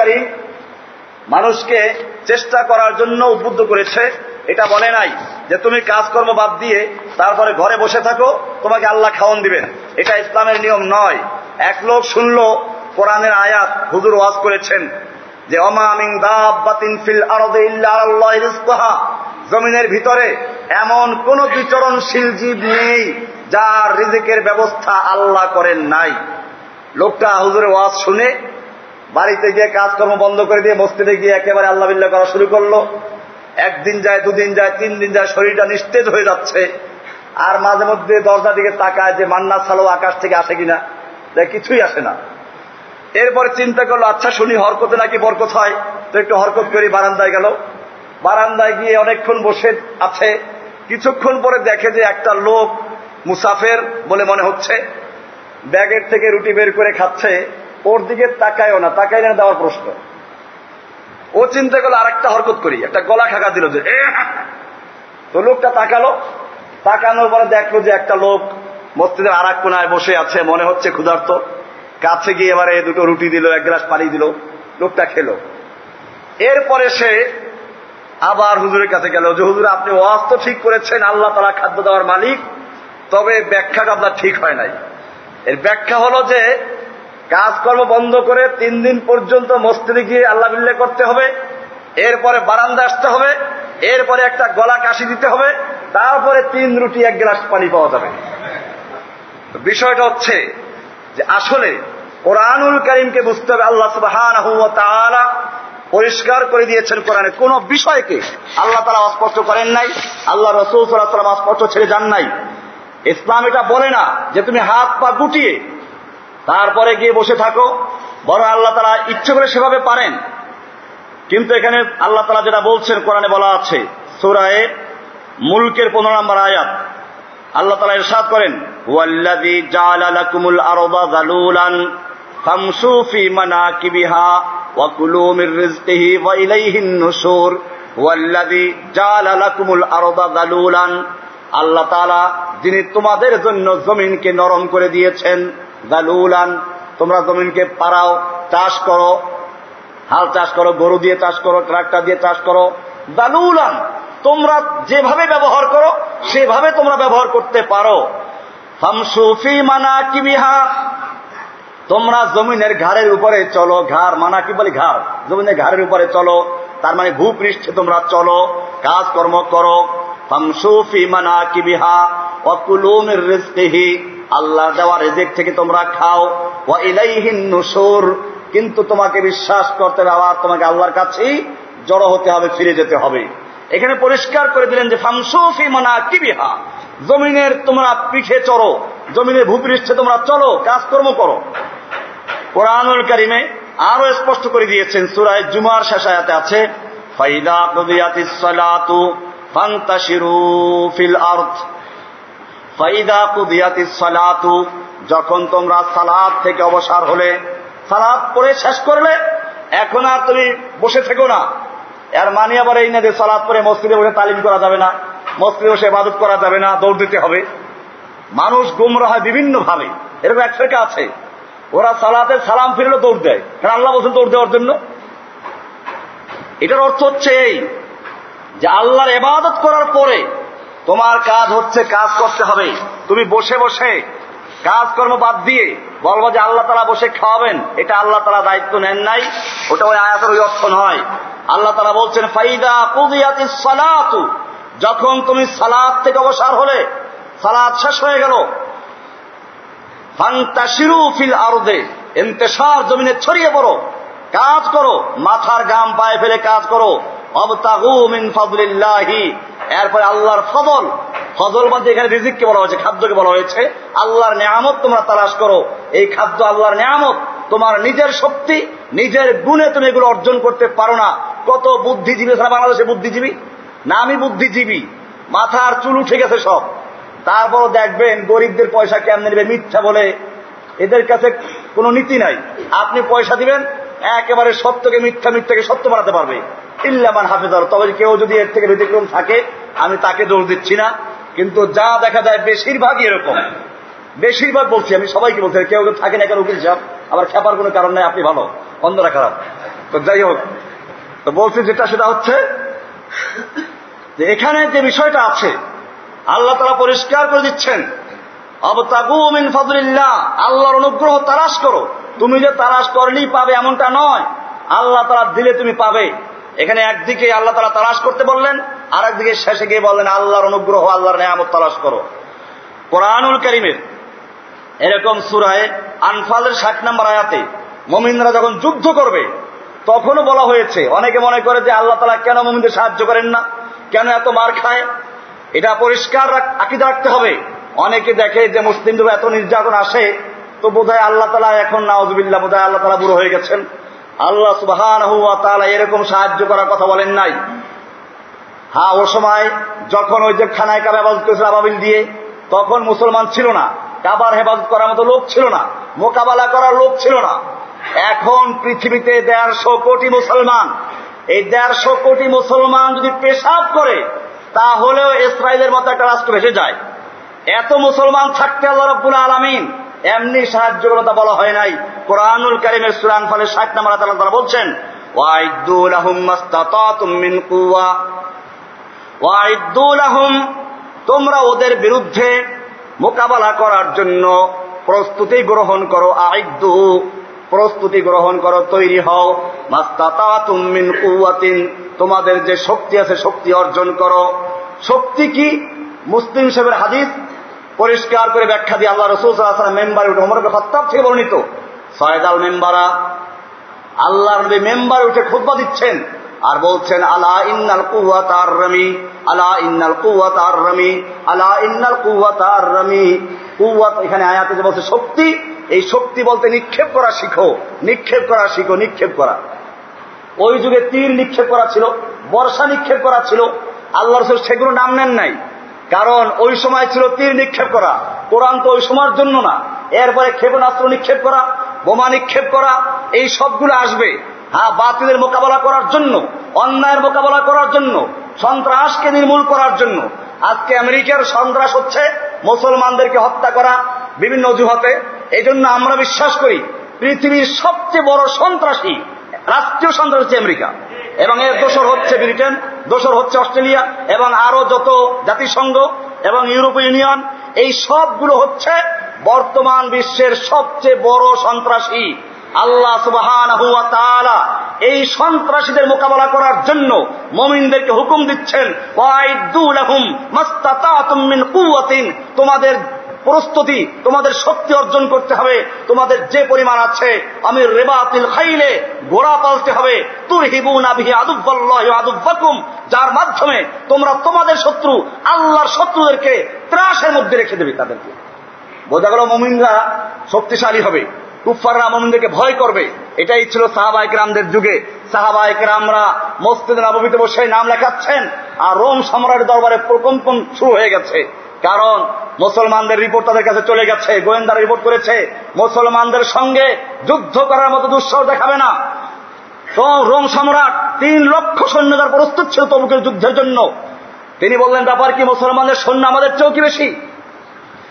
মানুষকে চেষ্টা করার জন্য উদ্বুদ্ধ করেছে। এটা বলে নাই যে তুমি কাজকর্ম বাদ দিয়ে তারপরে ঘরে বসে থাকো, তোমাকে আল্লাহ খাওয়ন দিবেন। এটা ইসলামের নিয়ম নয়। এক লোক শুনল কোরআনের আয়াত, হুজুর ওয়াজ করেছেন যে অমামিং জমিনের ভিতরে এমন কোন বিচরণশীল জীব নেই যার রিজিকের ব্যবস্থা আল্লাহ করেন নাই। লোকটা হুজুরের ওয়াজ শুনে বাড়িতে গিয়ে কাজকর্ম বন্ধ করে দিয়ে মসজিদে গিয়ে একেবারে আল্লাহ করা শুরু করল। একদিন যায়, দুদিন যায় তিন দিন যায়, শরীরটা নিস্তেজ হয়ে যাচ্ছে। আর মাঝে মধ্যে দরজা দিকে তাকায় যে, মান্না ছালো আকাশ থেকে আসে কিনা? দেখ কিছুই আসে না। এরপরে চিন্তা করল আচ্ছা শুনি, হরকতে নাকি বরকত হয়? তো একটু হরকত করি, বারান্দায় গেল। বারান্দায় গিয়ে অনেকক্ষণ বসে আছে। কিছুক্ষণ পরে দেখে যে, একটা লোক মুসাফের বলে মনে হচ্ছে। ব্যাগের থেকে রুটি বের করে খাচ্ছে। ওর দিকে তাকায়ও না তাকাই না দেওয়ার প্রশ্ন। ও চিন্তা করল আর একটা হরকত করি। একটা গলা খাকা দিল যে তো লোকটা তাকালো। তাকানোর পরে দেখল যে একটা লোক মসজিদের আর এক কোনায় বসে আছে, মনে হচ্ছে ক্ষুধার্ত। কাছে গিয়ে এবারে দুটো রুটি দিল, এক গ্লাস পানি দিল, লোকটা খেলো। এরপরে সে আবার হুজুরের কাছে গেল, যে হুজুর, আপনি ওয়াজ তো ঠিক করেছেন, আল্লাহ তারা খাদ্য দেওয়ার মালিক, তবে ব্যাখ্যাটা আপনার ঠিক হয় নাই। এর ব্যাখ্যা হলো যে কাজকর্ম বন্ধ করে তিন দিন পর্যন্ত মসজিদে গিয়ে আল্লাহ বিল্লে করতে হবে, এরপরে বারান্দা আসতে হবে, এরপরে একটা গলা কাশি দিতে হবে, তারপরে তিন রুটি, এক গ্লাস পানি পাওয়া যাবে। বিষয়টা হচ্ছে যে আসলে কোরআনুল করিমকে বুঝতে হবে, আল্লাহ সুবাহ পরিষ্কার করে দিয়েছেন কোরআনে। কোন বিষয়কে আল্লাহ তারা অস্পষ্ট করেন নাই, আল্লাহ রসুল সাল্লাম অস্পষ্ট ছেড়ে যান নাই। ইসলাম এটা বলে না যে তুমি হাত পা গুটিয়ে তারপরে গিয়ে বসে থাকো। বরং আল্লাহ তারা ইচ্ছে করে সেভাবে পারেন। কিন্তু এখানে আল্লাহ তালা যেটা বলছেন, কোরআনে বলা আছে, সুরায়ে মুলকের পনেরো নম্বর আয়াত। আল্লাহ তালা ইরশাদ করেন ফি মানাকিবিহা ওয়া কুলু আল্লাহ যিনি তোমাদের জন্য জমিনকে নরম করে দিয়েছেন যালুলান তোমরা জমিনকে পারাও চাষ করো, হাল চাষ করো, গরু দিয়ে চাষ করো, ট্রাক্টর দিয়ে চাষ করো। দালুলান তোমরা যেভাবে ব্যবহার করো, সেভাবে তোমরা ব্যবহার করতে পারো। ফামসুফি মানা কিবিহা তোমরা জমিনের ঘাড়ের উপরে চলো, ঘাড় মানা কি বলি ঘাড়, জমিনের ঘাড়ের উপরে চলো, তার মানে ভূপৃষ্ঠে তোমরা চলো, কাজকর্ম করো। ফামসুফি মানা কিবিহা অকুলুমের রিস্তিহি আল্লাহ দেওয়া রেজেক থেকে তোমরা খাও। ও ইলাইহিন নুসুর কিন্তু তোমাকে বিশ্বাস করতে আবার তোমাকে আল্লাহর কাছেই জড়ো হতে হবে, ফিরে যেতে হবে। এখানে পরিষ্কার করে দিলেন যে ফামসুফি মানা কিবিহা জমিনের তোমরা পিঠে চড়ো, জমিনের ভূপৃষ্ঠে তোমরা চলো, কাজকর্ম করো। কোরআনুল কারিমে আরও স্পষ্ট করে দিয়েছেন, সুরায় জুমার শেষায়াতে আছে, ফাইদা কুদিয়াতিস সালাতু ফান্তাশিরু ফিল আরদ। ফাইদা কুদিয়াতিস সালাতু, যখন তোমরা সালাদ থেকে অবসর হলে সালাদ পরে শেষ করলে, এখন আর তুমি বসে থেকো না। এর মানে আবার এই না যে সালাদ পরে মসজিদে বসে তালিম করা যাবে না, মসজিদে বসে ইবাদত করা যাবে না, দৌড় দিতে হবে। মানুষ গুমরা হয় বিভিন্ন ভাবে এরকম এক ফেরকা আছে। ওরা সালাতে সালাম ফিরলে দৌড় দেয়, কারণ আল্লাহ বলছেন দৌড় দেওয়ার জন্য। এটার অর্থ হচ্ছে এই, যে আল্লাহর এবাদত করার পরে তোমার কাজ হচ্ছে কাজ করতে হবে। তুমি বসে বসে কাজকর্ম বাদ দিয়ে বলব যে আল্লাহ তালা বসে খাওয়াবেন। এটা আল্লাহ তালা দায়িত্ব নেন নাই। ওটা ওই আয়াতের ওই অর্থ নয়। আল্লাহ তালা বলছেন, ফাইদা কুদিয়াতি সালাতু যখন তুমি সালাদ থেকে অবসর হলে সালাদ শেষ হয়ে গেল ফিল আরদে, ইন্তেশার জমিনে ছড়িয়ে পড়ো, কাজ করো, মাথার গাম পায়ে ফেলে কাজ করো। এরপরে আল্লাহর ফদল ফজল বলতে এখানে রিজিককে বলা হয়েছে, খাদ্যকে বলা হয়েছে। আল্লাহর নিয়ামত তোমরা তালাশ করো। এই খাদ্য আল্লাহর নিয়ামত। তোমার নিজের শক্তি, নিজের গুণে তুমি এগুলো অর্জন করতে পারো না। কত বুদ্ধিজীবী ছাড়া বাংলাদেশে বুদ্ধিজীবী? না, আমি বুদ্ধিজীবী। মাথার চুল উঠে গেছে সব। তারপর দেখবেন গরিবদের পয়সা কেমনে নেবে, মিথ্যা বলে। এদের কাছে কোনো নীতি নাই। আপনি পয়সা দিবেন, একেবারে সত্যকে মিথ্যা মিথ্যাকে সত্য বানাতে পারবে। ইল্লামান হাফেজার তবে কেউ যদি এর থেকে ব্যতিক্রম থাকে, আমি তাকে দোষ দিচ্ছি না। কিন্তু যা দেখা যায় বেশিরভাগই এরকম। বেশিরভাগ বলছি, আমি সবাইকে বলছি, কেউ কেউ থাকে না কেন, উকিল সাহেব আবার খেপার কোনো কারণ নাই, আপনি ভালো, অন্ধরা খারাপ। তো যাই হোক, তো বলছি যেটা, সেটা হচ্ছে যে এখানে যে বিষয়টা আছে, আল্লাহ তারা পরিষ্কার করে দিচ্ছেন অবতাগুমিন ফজলিল্লাহ আল্লাহর অনুগ্রহ তালাশ করো। তুমি যে তালাশ করলেই পাবে, এমনটা নয়। আল্লাহ তারা দিলে তুমি পাবে। এখানে একদিকে আল্লাহ তারা তালাশ করতে বললেন আর একদিকে শেষে গিয়ে বললেন, আল্লাহর অনুগ্রহ, আল্লাহর নেয়ামত তালাশ করো। কোরআনুল করিমের এরকম সুরায় আনফালের ষাট নম্বর আয়াতে মমিনরা যখন যুদ্ধ করবে, তখনও বলা হয়েছে, অনেকে মনে করে যে আল্লাহ তালা কেন মমিনদের সাহায্য করেন না? কেন এত মার খায়? এটা পরিষ্কার আকিদা রাখতে হবে। অনেকে দেখে যে মুসলিমদের এত নির্যাতন আসে, তো বোধহয় আল্লাহ তালা এখন নাওজবিল্লা বোধহয় আল্লাহ তালা বুড়ো হয়ে গেছেন। আল্লাহ সুবাহান এরকম সাহায্য করার কথা বলেন নাই। হ্যাঁ ও সময় যখন ওই যে খানায় কাবা হেফাজত করেছিল আবাবিল দিয়ে, তখন মুসলমান ছিল না। কাবার হেফাজত করার মতো লোক ছিল না। মোকাবেলা করার লোক ছিল না। এখন পৃথিবীতে দেড়শো কোটি মুসলমান। এই দেড়শো কোটি মুসলমান যদি পেশাব করে, তাহলেও ইসরায়েলের মতো একটা রাষ্ট্র ভেসে যায়। এত মুসলমান থাকতে আল্লাহ রব্বুল আলমিন এমনি সাহায্য করতা বলা হয় নাই। কোরআনুল কারিমের সুরান ফলে ষাট নাম্বার তারা তারা বলছেন কুওয়া। ওয়াইদুল আহম তোমরা ওদের বিরুদ্ধে মোকাবেলা করার জন্য প্রস্তুতি গ্রহণ করো। আইদু প্রস্তুতি গ্রহণ করো, তৈরি হও। মাস্তাতাতুম মিন কুওয়াতিন, তোমাদের যে শক্তি আছে, শক্তি অর্জন করো। শক্তি কি? মুসলিম সাহেবের হাদিস পরিষ্কার করে ব্যাখ্যা দিয়ে আল্লাহ রসুল মেম্বারে উঠে অমর খত্তাব থেকে বর্ণিত। সয়দ আল মেম্বারা আল্লাহ নবী মেম্বারে উঠে খুতবা দিচ্ছেন আর বলছেন, আলা ইন্নাল কুয়াত আর রমি আলা ইন্নাল কুয়াত আর রমি আলা ইন্নাল কুয়াত আর রমি কুয়াত এখানে আয়াতে যে বলছে, শক্তি, এই শক্তি বলতে নিক্ষেপ করা শিখো, নিক্ষেপ করা শিখো, নিক্ষেপ করা। ওই যুগে তীর নিক্ষেপ করা ছিল, বর্ষা নিক্ষেপ করা ছিল। আল্লাহ রসুল সেগুলো নাম নেন নাই। কারণ ওই সময় ছিল তীর নিক্ষেপ করা। কোরআন তো ওই সময়ের জন্য না। এরপরে ক্ষেপণাস্ত্র নিক্ষেপ করা, বোমা নিক্ষেপ করা, এই সবগুলো আসবে। হ্যাঁ বাতিলের মোকাবেলা করার জন্য, অন্যায়ের মোকাবেলা করার জন্য, সন্ত্রাসকে নির্মূল করার জন্য। আজকে আমেরিকার সন্ত্রাস হচ্ছে মুসলমানদেরকে হত্যা করা বিভিন্ন অজুহাতে। এই আমরা বিশ্বাস করি, পৃথিবীর সবচেয়ে বড় সন্ত্রাসী রাষ্ট্রীয় সন্ত্রাস হচ্ছে আমেরিকা। এবং এর দোসর হচ্ছে ব্রিটেন, দোসর হচ্ছে অস্ট্রেলিয়া, এবং আরও যত জাতিসংঘ এবং ইউরোপীয় ইউনিয়ন, এই সবগুলো হচ্ছে বর্তমান বিশ্বের সবচেয়ে বড় সন্ত্রাসী। আল্লাহ সুবাহান এই সন্ত্রাসীদের মোকাবেলা করার জন্য মমিনদেরকে হুকুম দিচ্ছেন তোমাদের প্রস্তুতি তোমাদের শক্তি অর্জন করতে হবে। তোমাদের যে পরিমাণ আছে, আমি রেবাতিল খাইলে গোড়া পালতে হবে। তুর হিবুন আবিহি আদুব্বাল্লাহ আদুব্বাকুম, যার মাধ্যমে তোমরা তোমাদের শত্রু, আল্লাহর শত্রুদেরকে ত্রাসের মধ্যে রেখে দেবে তাদেরকে। বোঝা গেল মমিনরা শক্তিশালী হবে। কুফাররা মমিনদেরকে ভয় করবে। এটাই ছিল সাহাবাহিক রামদের যুগে। সাহাবাহিক রামরা মসজিদ নবমীতে বসে নাম লেখাচ্ছেন, আর রোম সম্রাটের দরবারে প্রকম্পন শুরু হয়ে গেছে। কারণ মুসলমানদের রিপোর্ট তাদের কাছে চলে গেছে, গোয়েন্দারা রিপোর্ট করেছে। মুসলমানদের সঙ্গে যুদ্ধ করার মতো দুঃসাহ দেখাবে না। রোম সম্রাট তিন লক্ষ সৈন্য যার প্রস্তুত ছিল তবুকের যুদ্ধের জন্য। তিনি বললেন, ব্যাপার কি, মুসলমানদের সৈন্য আমাদের চেয়েও কি বেশি?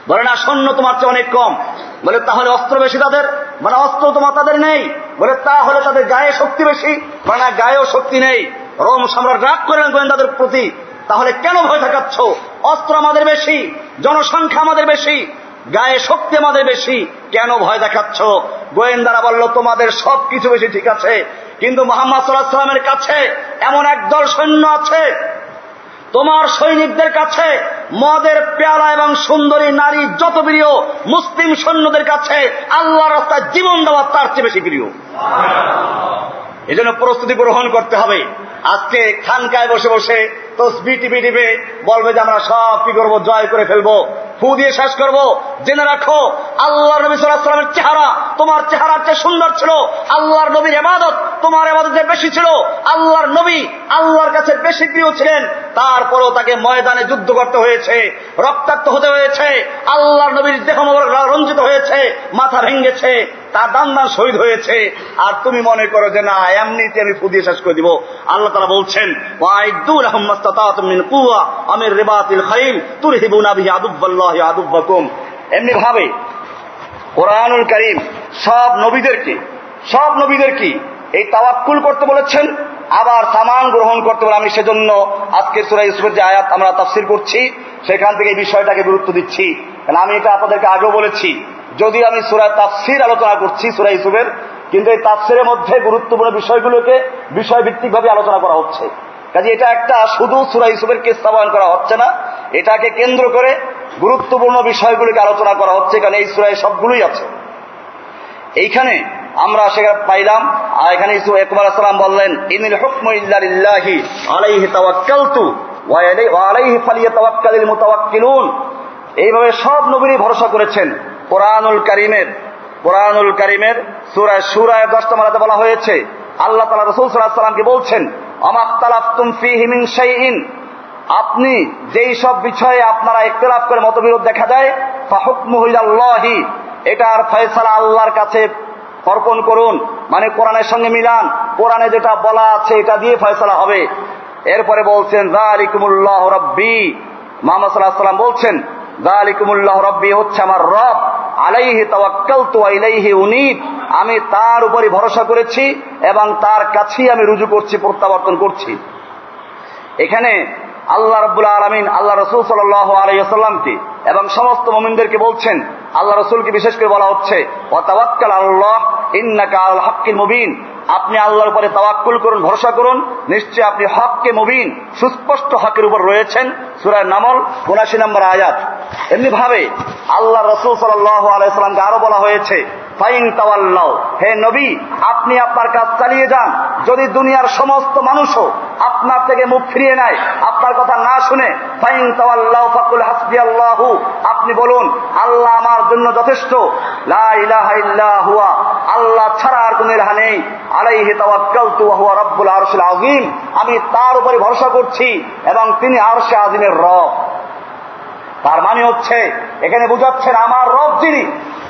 বলে, না, সৈন্য তোমার চেয়ে অনেক কম। বলে, তাহলে অস্ত্র বেশি তাদের? মানে অস্ত্র তোমার তাদের নেই। বলে, তাহলে তাদের গায়ে শক্তি বেশি? মানে গায়েও শক্তি নেই। রোম সম্রাট রাগ করলেন গোয়েন্দাদের প্রতি। তাহলে কেন ভয় থাকাচ্ছ অস্ত্র আমাদের বেশি জনসংখ্যা আমাদের বেশি গায়ে শক্তি আমাদের বেশি কেন ভয় দেখাচ্ছ? গোয়েন্দারা বলল তোমাদের সব কিছু বেশি ঠিক আছে কিন্তু মোহাম্মদ সাল্লাহ সাল্লামের কাছে এমন একদল সৈন্য আছে। তোমার সৈনিকদের কাছে মদের পেয়ালা এবং সুন্দরী নারী যত প্রিয় মুসলিম সৈন্যদের কাছে আল্লাহ রাস্তায় জীবন দেওয়া তার চেয়ে বেশি প্রিয়। এজন্য প্রস্তুতি গ্রহণ করতে হবে। আজকে খানকায় বসে বসে তসবি টিপি টিপে বলবে যে আমরা সব কি করব, জয় করে ফেলব, ফু দিয়ে শেষ করব। জেনে রাখো আল্লাহ নবী সাল্লামের চেহারা, তোমার চেহারার চেয়ে সুন্দর ছিল। আল্লাহর নবীর এবাদত তোমার এবাদত বেশি ছিল। আল্লাহর নবী আল্লাহর কাছে বেশি প্রিয় ছিলেন। তারপরেও তাকে ময়দানে যুদ্ধ করতে হয়েছে, রক্তাক্ত হতে হয়েছে। আল্লাহর নবীর দেহ রঞ্জিত হয়েছে, মাথা ভেঙ্গেছে তার দান দান শহীদ হয়েছে। আর তুমি মনে করো যে না, এমনিতে আমি ফুদিয়ে শেষ করে দিব। আল্লাহ তারা বলছেন ওয়াইদুল আমির রেবাতিল খাইল তুরহিবুনা বিহি আদুব্বাল্লাহ আদুব্বাকুম। এমনি ভাবে কোরআনুল করিম সব নবীদেরকে সব নবীদেরকে এই তাওয়াক্কুল করতে বলেছেন। আবার সামান গ্রহণ করতে বলে আমি সেজন্য আজকে সুরাই ইউসুফের যে আয়াত আমরা তাফসির করছি, সেখান থেকে এই বিষয়টাকে গুরুত্ব দিচ্ছি। কারণ আমি এটা আপনাদেরকে আগেও বলেছি। যদি আমি সুরায় তাফসির আলোচনা করছি সুরাই ইউসুফের, কিন্তু এই তাফসিরের মধ্যে গুরুত্বপূর্ণ বিষয়গুলোকে বিষয়ভিত্তিকভাবে আলোচনা করা হচ্ছে। কাজে এটা একটা শুধু সুরা ইউসুফের কেস্তাবায়ন করা হচ্ছে না, এটাকে কেন্দ্র করে গুরুত্বপূর্ণ বিষয়গুলোকে আলোচনা করা হচ্ছে, কারণ এই সুরায় সবগুলোই আছে। এইখানে আমরা সেখানে পাইলাম, আর এখানে ইসু একবার আসসালাম বললেন, ইনিল হুকম ইল্লাহি আলাইহি তাওয়াক্কালতু ওয়া আলাইহি ফালিয়াতাওয়াক্কালিল মুতাওয়াক্কিলুন। এইভাবে সব নবীরই ভরসা করেছেন। কোরআনুল করিমের কোরআনুল করিমের সুরায় সুরায় দশটা মারাতে বলা হয়েছে, আল্লাহ তালা রসুল সাল্লামকে বলছেন ফি আপনি যেই সব বিষয়ে আপনারা ইখতলাফ করে মতবিরোধ দেখা ফাহুকমুহিল্লাহি এটার ফয়সালা আল্লাহর কাছে অর্পণ করুন মানে কোরআনের সঙ্গে মিলান, কোরআনে যেটা বলা আছে এটা দিয়ে ফয়সলা হবে। এরপরে বলছেন জালিকুমুল্লাহ রব্বি মোহাম্মদ সাল্লাহ সাল্লাম বলছেন জালিকুমুল্লাহ রব্বি হচ্ছে আমার রব আলাইহি তাওয়াক্কাল তো আইলাইহি উনিব আমি তার উপরে ভরসা করেছি এবং তার কাছেই আমি রুজু করছি, প্রত্যাবর্তন করছি। এখানে আল্লাহ রব্বুল আলমিন, আল্লাহ রসুল সাল আলাইসাল্লামকে এবং সমস্ত মোমিনদেরকে বলছেন আল্লাহ রসুলকে বিশেষ করে বলা হচ্ছে আপনি আল্লাহর উপরে তাওয়াক্কুল করুন, ভরসা করুন নিশ্চয় আপনি হককে মুবিন, সুস্পষ্ট হকের উপর রয়েছেন, সুরায় নামল উনাশি নম্বর আয়াত। এমনি ভাবে আল্লাহ রসুল সাল আলাইসাল্লামকে আরও বলা হয়েছে হে নবী, আপনি আপনার কাজ চালিয়ে যান। যদি দুনিয়ার সমস্ত মানুষও আপনার থেকে মুখ ফিরিয়ে নেয়, আপনার কথা না শুনে আপনি বলুন, আল্লাহ আমার জন্য যথেষ্ট। আল্লাহ ছাড়া আর কোন ইলাহা নেই। আলাইহি তাওয়াক্কালতু ওয়া হুয়া রাব্বুল আরশিল আযীম। আমি তার উপরে ভরসা করছি এবং তিনি আরশে আযীমের রব। তার মানে হচ্ছে, এখানে বুঝাচ্ছেন আমার রব যিনি,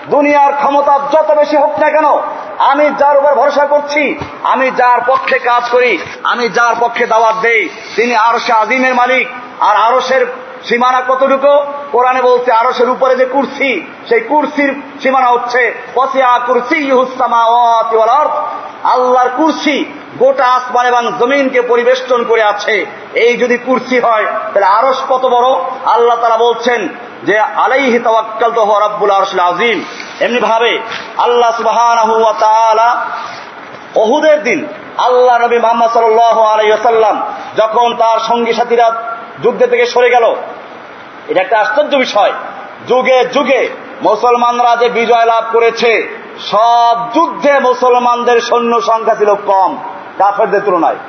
দুনিয়ার ক্ষমতা যত বেশি হোক না কেন, আমি যার উপর ভরসা করছি, আমি যার পক্ষে কাজ করি, আমি যার পক্ষে দাওয়াত দেই, তিনি আরশে আজিমের মালিক। আর আরসের সীমানা কতটুকু? কোরআনে বলছে আরসের উপরে যে কুর্সি, সেই কুর্সির সীমানা হচ্ছে আল্লাহর কুর্সি গোটা আসমান এবং জমিনকে পরিবেষ্টন করে আছে। এই যদি কুর্সি হয়, তাহলে আরস কত বড়? আল্লাহ তারা বলছেন যে, আলাইহি তাওয়াক্কাল তো রব্বুল আরশুল আজিম এমনি ভাবে আল্লাহ ওয়া তাআলা দিন আল্লাহ নবী মোহাম্মদ আলাইহি ওয়াসাল্লাম যখন তার সঙ্গী সাথীরা যুদ্ধে থেকে সরে গেল এটা একটা আশ্চর্য বিষয়। যুগে যুগে মুসলমানরা যে বিজয় লাভ করেছে, সব যুদ্ধে মুসলমানদের সৈন্য সংখ্যা ছিল কম, কাফেরদের তুলনায়।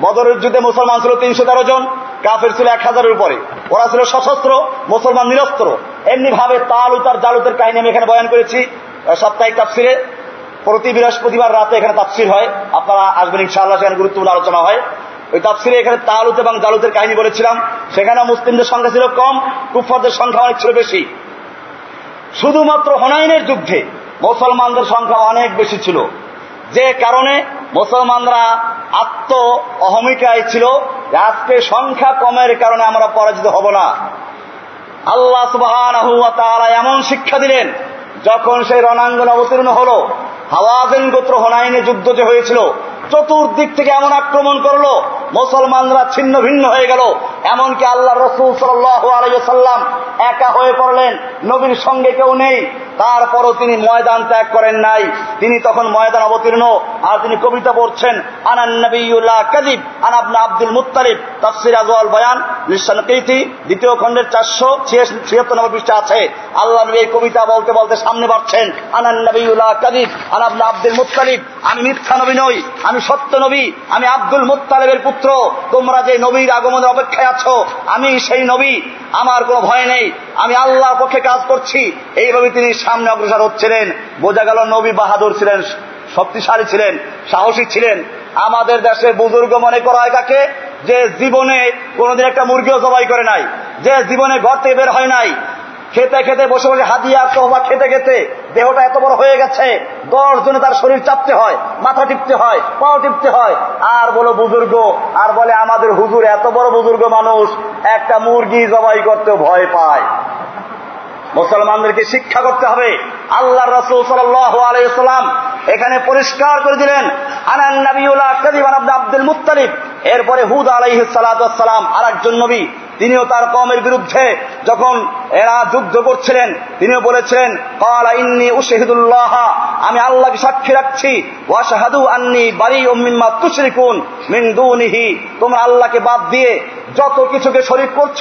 বদরের যুদ্ধে মুসলমান ছিল তিনশো তেরো জন, কাফের ছিল এক হাজারের উপরে। ওরা ছিল সশস্ত্র, মুসলমান নিরস্ত্র। এমনি ভাবে তাল উতার জালুতের কাহিনী আমি এখানে বয়ান করেছি সাপ্তাহিক তাফসিরে। প্রতি বৃহস্পতিবার রাতে এখানে তাফসির হয়। আপনারা আসবেন ইনশাআল্লাহ, সেখানে গুরুত্বপূর্ণ আলোচনা হয়। ওই তাফসিরে এখানে তালুত এবং জালুতের কাহিনী বলেছিলাম। সেখানে মুসলিমদের সংখ্যা ছিল কম কুফারদের সংখ্যা অনেক ছিল বেশি। শুধুমাত্র হনাইনের যুদ্ধে মুসলমানদের সংখ্যা অনেক বেশি ছিল। যে কারণে মুসলমানরা আত্ম অহমিকায় ছিল। আজকে সংখ্যা কমের কারণে আমরা পরাজিত হব না। আল্লাহ সুবাহ এমন শিক্ষা দিলেন, যখন সেই রণাঙ্গন অবতীর্ণ হল, হাওয়াজেন গোত্র হনাইনে যুদ্ধ যে হয়েছিল, চতুর্দিক থেকে এমন আক্রমণ করল মুসলমানরা ছিন্ন ভিন্ন হয়ে গেল। এমনকি আল্লাহ রসুল সাল্লাহ সাল্লাম একা হয়ে পড়লেন। নবীর সঙ্গে কেউ নেই। তারপরও তিনি ময়দান ত্যাগ করেন নাই। তিনি তখন ময়দান অবতীর্ণ। আর তিনি কবিতা পড়ছেন, আনান নবীল্লাহ কাদিব আনাবনা আব্দুল মুতালিব তফসির আজওয়াল বয়ান, নিঃসান কীর্তি, দ্বিতীয় খণ্ডের চারশো ছিয়াত্তর নম্বর পৃষ্ঠা আছে। আল্লাহ নবী এই কবিতা বলতে বলতে সামনে বাড়ছেন, আনান নবীল্লাহ কাদিব আনাবনা আব্দুল মুতালিব আমি মিথ্যা নবী নই, আমি সত্য নবী, আমি আব্দুল মুতালেবের পুত্র। তোমরা যে নবীর আগমনের অপেক্ষায় আছো, আমি সেই নবী, আমার কোনো ভয় নেই। আমি আল্লাহর পক্ষে কাজ করছি। এইভাবে তিনি সামনে অগ্রসর হচ্ছিলেন, বোঝা গেল নবী বাহাদুর ছিলেন, শক্তিশালী ছিলেন, সাহসী ছিলেন। আমাদের দেশে বুজুর্গ মনে করা হয় কাকে? যে জীবনে কোনোদিন একটা মুরগিও জবাই করে নাই, যে জীবনে ঘর থেকে বের হয় নাই। খেতে খেতে বসে বসে হাদিয়া তোহবা খেতে খেতে দেহটা এত বড় হয়ে গেছে, দশ জনে তার শরীর চাপতে হয়, মাথা টিপতে হয়, পাও টিপতে হয়। আর বলো বুজুর্গ, আর বলে আমাদের হুজুর এত বড় বুজুর্গ মানুষ, একটা মুরগি জবাই করতে ভয় পায়। মুসলমানদেরকে শিক্ষা করতে হবে। আল্লাহ রসুল সাল্লাম এখানে পরিষ্কার করে দিলেন, আনান আব্দুল মুতালিব এরপরে হুদ আলাইহ সালাম আর একজন নবী তিনিও তার কমের বিরুদ্ধে যখন এরা যুদ্ধ করছিলেন, তিনিও বলেছিলেন, কালা ইন্নি উশহিদুল্লাহ, আমি আল্লাহকে সাক্ষী রাখছি, ওয়াশাহাদু আন্নি বাড়ি মিম্মা তুশরিকুন মিন দুনিহি, তোমরা আল্লাহকে বাদ দিয়ে যত কিছুকে শরীর করছ,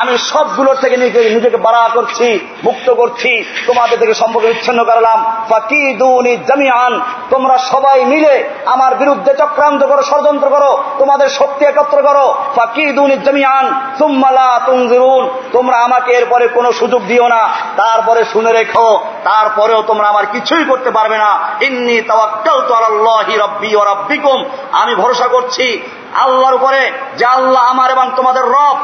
আমি সবগুলোর থেকে নিজেকে বাড়া করছি, মুক্ত করছি, তোমাদের থেকে সম্পর্ক বিচ্ছিন্ন করলাম। ফাকিদুনি জামিআন, তোমরা সবাই মিলে আমার বিরুদ্ধে চক্রান্ত করো, ষড়যন্ত্র করো, তোমাদের শক্তি একত্র করো। ফাকিদুনি জামিআন তোমরা আমাকে এরপরে কোনো সুযোগ দিও না। তারপরে শুনে রেখো। তারপরেও তোমরা আমার কিছুই করতে পারবে না। ইন্নি রাব্বিকুম। আমি ভরসা করছি আল্লাহর উপরে যে আল্লাহ আমার এবং তোমাদের রব।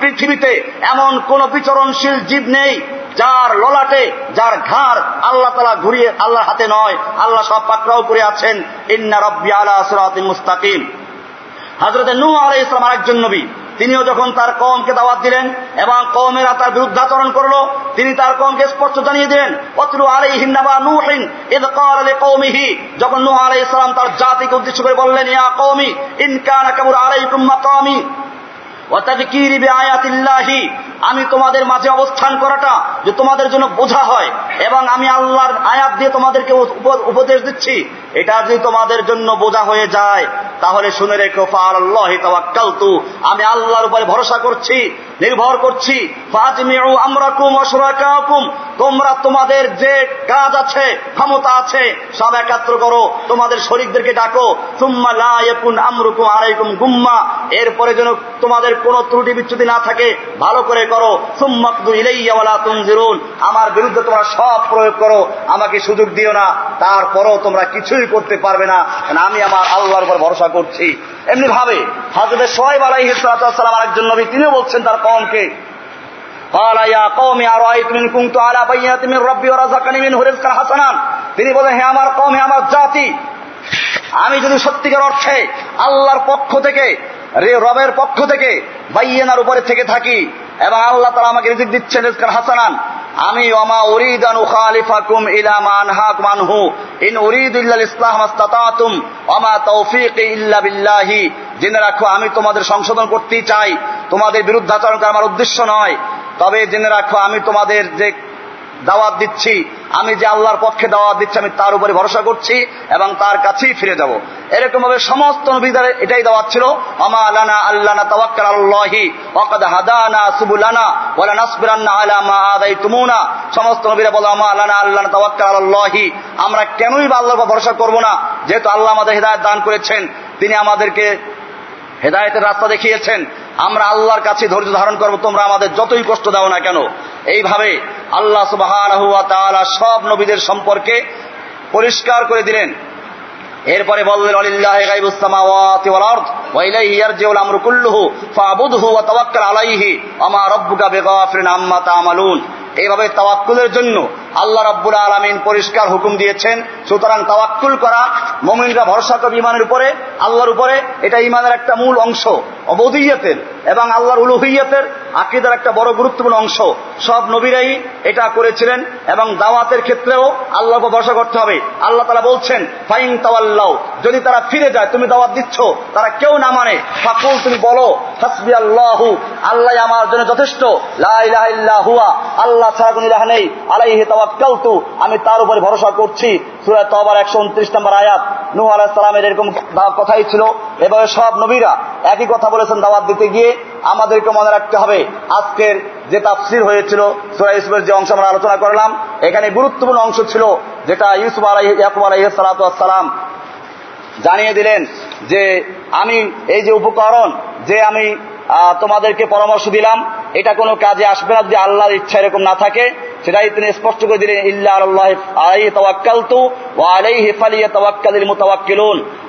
পৃথিবীতে এমন কোন বিচরণশীল জীব নেই যার ললাটে, যার ঘাড় আল্লাহ তালা ঘুরিয়ে আল্লাহর হাতে নয়। আল্লাহ সব পাকড়াও করে আছেন। ইন্না রব্বি আলা মুস্তাকিম। হজরত নু আলাই ইসলাম আরেকজন নবী। তিনিও যখন তার কমকে দাওয়াত দিলেন এবং কমেরা তার বিরুদ্ধাচরণ করল, তিনি তার কমকে স্পষ্ট জানিয়ে দিলেন অত্রু আলাই হিন্নাবা নুহিন ইদ কালে কৌমিহি যখন নূহ আলাই ইসলাম তার জাতিকে উদ্দেশ্য করে বললেন, ইয়া কৌমি ইনকানা কাবুর আলাইকুম মাকামি আমি তোমাদের মাঝে অবস্থান করাটা যে তোমাদের জন্য বোঝা হয় এবং আমি আল্লাহর আয়াত দিয়ে তোমাদেরকে উপদেশ দিচ্ছি। এটা যদি তোমাদের জন্য বোঝা হয়ে যায়, তাহলে শুনে রেখো আল্লাহ তু আমি আল্লাহর উপরে ভরসা করছি, নির্ভর করছি। তোমরা তোমাদের যে কাজ আছে, ক্ষমতা আছে, সব একাত্র করো। তোমাদের শরীরদেরকে ডাকো। সুম্মা আমরুকুম আলাইকুম গুম্মা। এরপরে যেন তোমাদের কোনো ত্রুটি বিচ্ছুতি না থাকে, ভালো করে করো আমার বিরুদ্ধে তোমরা সব প্রয়োগ করো, আমাকে সুযোগ দিও না, তারপরও তোমরা কিছুই করতে পারবে না। আমি আমার আল্লাহর উপর ভরসা করছি। এমনি ভাবে হাজরত সোহেব আলাইহিসালাম আরেকজন নবী, তিনিও বলছেন তার কমকে তিনি বলেন, হে আমার কম হে আমার জাতি, আমি যদি সত্যিকার অর্থে আল্লাহর পক্ষ থেকে, রে রবের পক্ষ থেকে বাইয়েনার উপরে থেকে থাকি এবং আল্লাহ তারা আমাকে রিজিক দিচ্ছেন রিজকার হাসানান। আমি ওমা উরিদান উখালিফাকুম ইলা মানহাক মানহু ইন উরিদ ইল্লাল ইসলাম আস্তাতাতুম ওমা তৌফিক ইল্লা বিল্লাহি। জেনে রাখো, আমি তোমাদের সংশোধন করতেই চাই। তোমাদের বিরুদ্ধাচরণ করা আমার উদ্দেশ্য নয়। তবে জেনে রাখো, আমি তোমাদের যে দাওয়াত দিচ্ছি আমি যে আল্লাহর পক্ষে দাওয়া দিচ্ছি, আমি তার উপরে ভরসা করছি এবং তার কাছেই ফিরে যাব। এরকম ভাবে সমস্ত নবীদের এটাই দাওয়াত ছিল আমা আলানা আল্লানা তাওয়াক্কাল আল্লাহি ওয়াকাদ হাদানা সুবুলানা ওয়ালা সমস্ত আমরা কেনই বা ভরসা করব না? যেহেতু আল্লাহ আমাদের হেদায়েত দান করেছেন, তিনি আমাদেরকে হেদায়েতের রাস্তা দেখিয়েছেন। আমরা আল্লাহর কাছে ধৈর্য ধারণ করব, তোমরা আমাদের যতই কষ্ট দাও না কেন। এইভাবে আল্লাহ সুবাহ সব নবীদের সম্পর্কে পরিষ্কার করে দিলেন। এরপরে বললেন এইভাবে তাওয়াক্কুলের জন্য আল্লাহ রব্বুল আলমিন পরিষ্কার হুকুম দিয়েছেন। সুতরাং তাওয়াক্কুল করা, মমিনরা ভরসা করবে ইমানের উপরে, আল্লাহর উপরে, এটা ইমানের একটা মূল অংশ। অবধীয়তের এবং আল্লাহর উলুহিয়তের আকিদার একটা বড় গুরুত্বপূর্ণ অংশ। সব নবীরাই এটা করেছিলেন এবং দাওয়াতের ক্ষেত্রেও আল্লাহ ভরসা করতে হবে। আল্লাহ তারা বলছেন, ফাইন তাওয়াল্লাহ যদি তারা ফিরে যায়, তুমি দাওয়াত দিচ্ছ, তারা কেউ না মানে। ফাকুল, তুমি বলো হাসবি আল্লাহ আল্লাহ আমার জন্য যথেষ্ট। হুয়া, আল্লাহ ছাড়া ইলাহ নেই। আলাইহি তাওয়াক্কালতু, আমি তার উপরে ভরসা করছি। সূরা তওবার 129 নম্বর আয়াত। নূহ আলাইহিস সালামের এরকম কথাই ছিল। এভাবে সব নবীরা একই কথা বলেছেন দাওয়াত দিতে গিয়ে আমাদেরকে মনে রাখতে হবে। আজকের যে তাফসির হয়েছিল, সুরা ইউসুফের যে অংশ আমরা আলোচনা করলাম, এখানে গুরুত্বপূর্ণ অংশ ছিল, যেটা ইউসুফ আলাই ইয়াকুব আলাই জানিয়ে দিলেন যে, আমি এই যে উপকরণ, যে আমি তোমাদেরকে পরামর্শ দিলাম। এটা কোনো কাজে আসবে না যদি আল্লাহর ইচ্ছা এরকম না থাকে। সেটাই তিনি স্পষ্ট করে দিলেন, ইল্লা আল্লাহ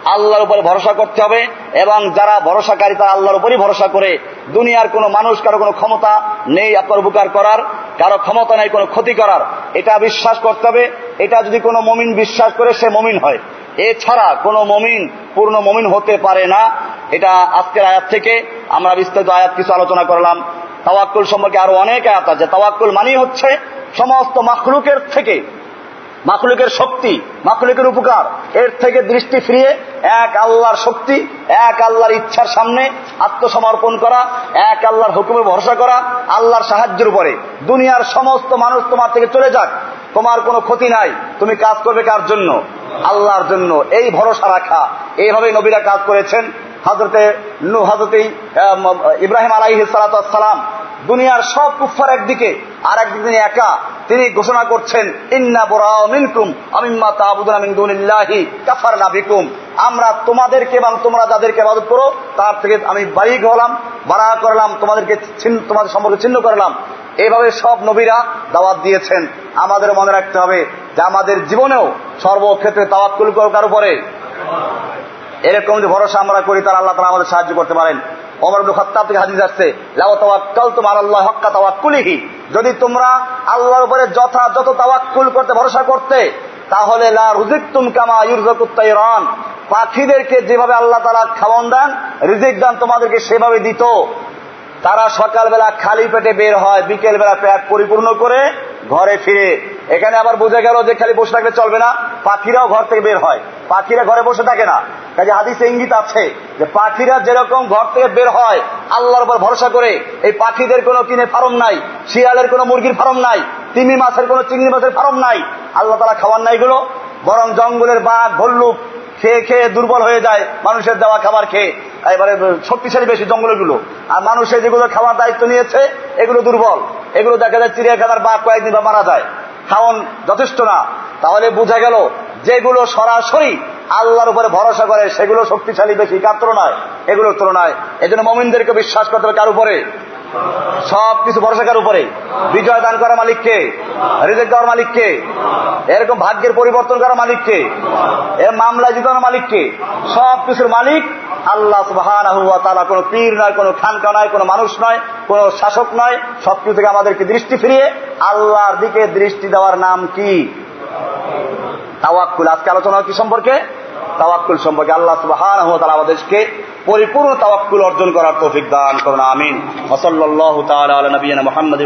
আল্লাহর উপরে ভরসা করতে হবে এবং যারা ভরসাকারী তারা আল্লাহর উপরই ভরসা করে। দুনিয়ার কোনো মানুষ, কারও কোনো ক্ষমতা নেই আপনার উপকার করার। কারও ক্ষমতা নাই, কোনো ক্ষতি করার। এটা বিশ্বাস করতে হবে, এটা যদি কোনো মমিন বিশ্বাস করে, সে মমিন হয়। এছাড়া কোনো মমিন, পূর্ণ মমিন হতে পারে না। এটা আজকের আয়াত থেকে আমরা বিস্তারিত আয়াত কিছু আলোচনা করলাম। তাওয়াক্কুল সম্পর্কে আরও অনেক আয়াত আছে। তাওয়াক্কুল মানেই হচ্ছে সমস্ত মাখলুকের থেকে মাখলুকের শক্তি, মাখলুকের উপকার। এর থেকে দৃষ্টি ফিরিয়ে এক আল্লাহর শক্তি, এক আল্লাহর ইচ্ছার সামনে আত্মসমর্পণ করা, এক আল্লাহর হুকুমে ভরসা করা, আল্লাহর সাহায্যের উপরে। দুনিয়ার সমস্ত মানুষ তোমার থেকে চলে যাক, তোমার কোনো ক্ষতি নাই, তুমি কাজ করবে কার জন্য? আল্লাহর জন্য। এই ভরসা রাখা। এইভাবে নবীরা কাজ করেছেন। হজরতে হজরতে ইব্রাহিম আলাইহ সালাম দুনিয়ার সব কুফার একদিকে, আর একদিকে তিনি একা। তিনি ঘোষণা করছেন, ইন্না বোরাও মিনকুম, আমিম্মা মিন দুনিল্লাহি, কাফারনা আমরা তোমাদেরকে এবং তোমরা যাদেরকে আবাদত করো, তার থেকে আমি বাড়ি হলাম বাড়া করলাম, তোমাদেরকে তোমাদের সম্পর্কে ছিন্ন করলাম। এইভাবে সব নবীরা দাওয়াত দিয়েছেন। আমাদের মনে রাখতে হবে যে আমাদের জীবনেও সর্বক্ষেত্রে তাওয়াক্কুল কার উপরে? এরকম যে ভরসা আমরা করি তার আল্লাহ তালা আমাদের সাহায্য করতে পারেন। ইবনে খাত্তাব থেকে আসছে, লাও তাওয়াক্কালতুম আলাল্লাহ হাক্কা যদি তোমরা আল্লাহর উপরে যথা যত তাওয়াক্কুল করতে, ভরসা করতে, তাহলে লা তাইরান, পাখিদেরকে যেভাবে আল্লাহ তাআলা খাওয়ান দেন, রিজিক দান তোমাদেরকে সেভাবে দিত। তারা সকালবেলা খালি পেটে বের হয় বিকেল বেলা পেট পরিপূর্ণ করে ঘরে ফিরে এখানে আবার বোঝা গেল যে খালি বসে থাকলে চলবে না। পাখিরাও ঘর থেকে বের হয়। পাখিরা ঘরে বসে থাকে না। কাজে হাদিসে ইঙ্গিত আছে যে পাখিরা যেরকম ঘর থেকে বের হয়, আল্লাহর উপর ভরসা করে, এই পাখিদের কোনো কিনে ফার্ম নাই, শিয়ালের কোনো মুরগির ফার্ম নাই, তিমি মাছের কোনো চিংড়ি মাছের ফার্ম নাই। আল্লাহ তারা খাওয়ার নাই এগুলো। বরং জঙ্গলের বাঘ, ভল্লুক, খেয়ে খেয়ে দুর্বল হয়ে যায় মানুষের দেওয়া খাবার খেয়ে। এবারে শক্তিশালী বেশি জঙ্গলগুলো আর মানুষের যেগুলো খাওয়ার দায়িত্ব নিয়েছে, এগুলো দুর্বল। এগুলো দেখা যায় চিড়িয়াখানার বাঘ কয়েকদিন বা মারা যায়। খাওয়ন যথেষ্ট না। তাহলে বোঝা গেল যেগুলো সরাসরি আল্লাহর উপরে ভরসা করে, সেগুলো শক্তিশালী, বেশি কার তুলনায় এগুলোর তুলনায়। এই জন্য মমিনদেরকে বিশ্বাস করতে হবে কার উপরে? সব কিছু ভরসাকার উপরে বিজয় দান করা মালিককে, রিজেক দেওয়ার মালিককে, এরকম ভাগ্যের পরিবর্তন করা মালিককে, এর মামলা জিতানোর মালিককে, সব কিছুর মালিক আল্লাহ সুবাহ কোন পীর নয়, কোন খানকা নয়, কোন মানুষ নয়, কোন শাসক নয়। সবকিছু থেকে আমাদেরকে দৃষ্টি ফিরিয়ে আল্লাহর দিকে দৃষ্টি দেওয়ার নাম কি? তাওয়াক্কুল। আজকে আলোচনা কি সম্পর্কে? তাওয়াক্কুল সম্পর্কে আল্লাহ সুবাহ আমাদেরকে পরিপূর্ণ তাওয়াক্কুল অর্জন করার তৌফিক দান করুন, আমিন। ওসল্লাহ তাআলা আলা মোহাম্মদ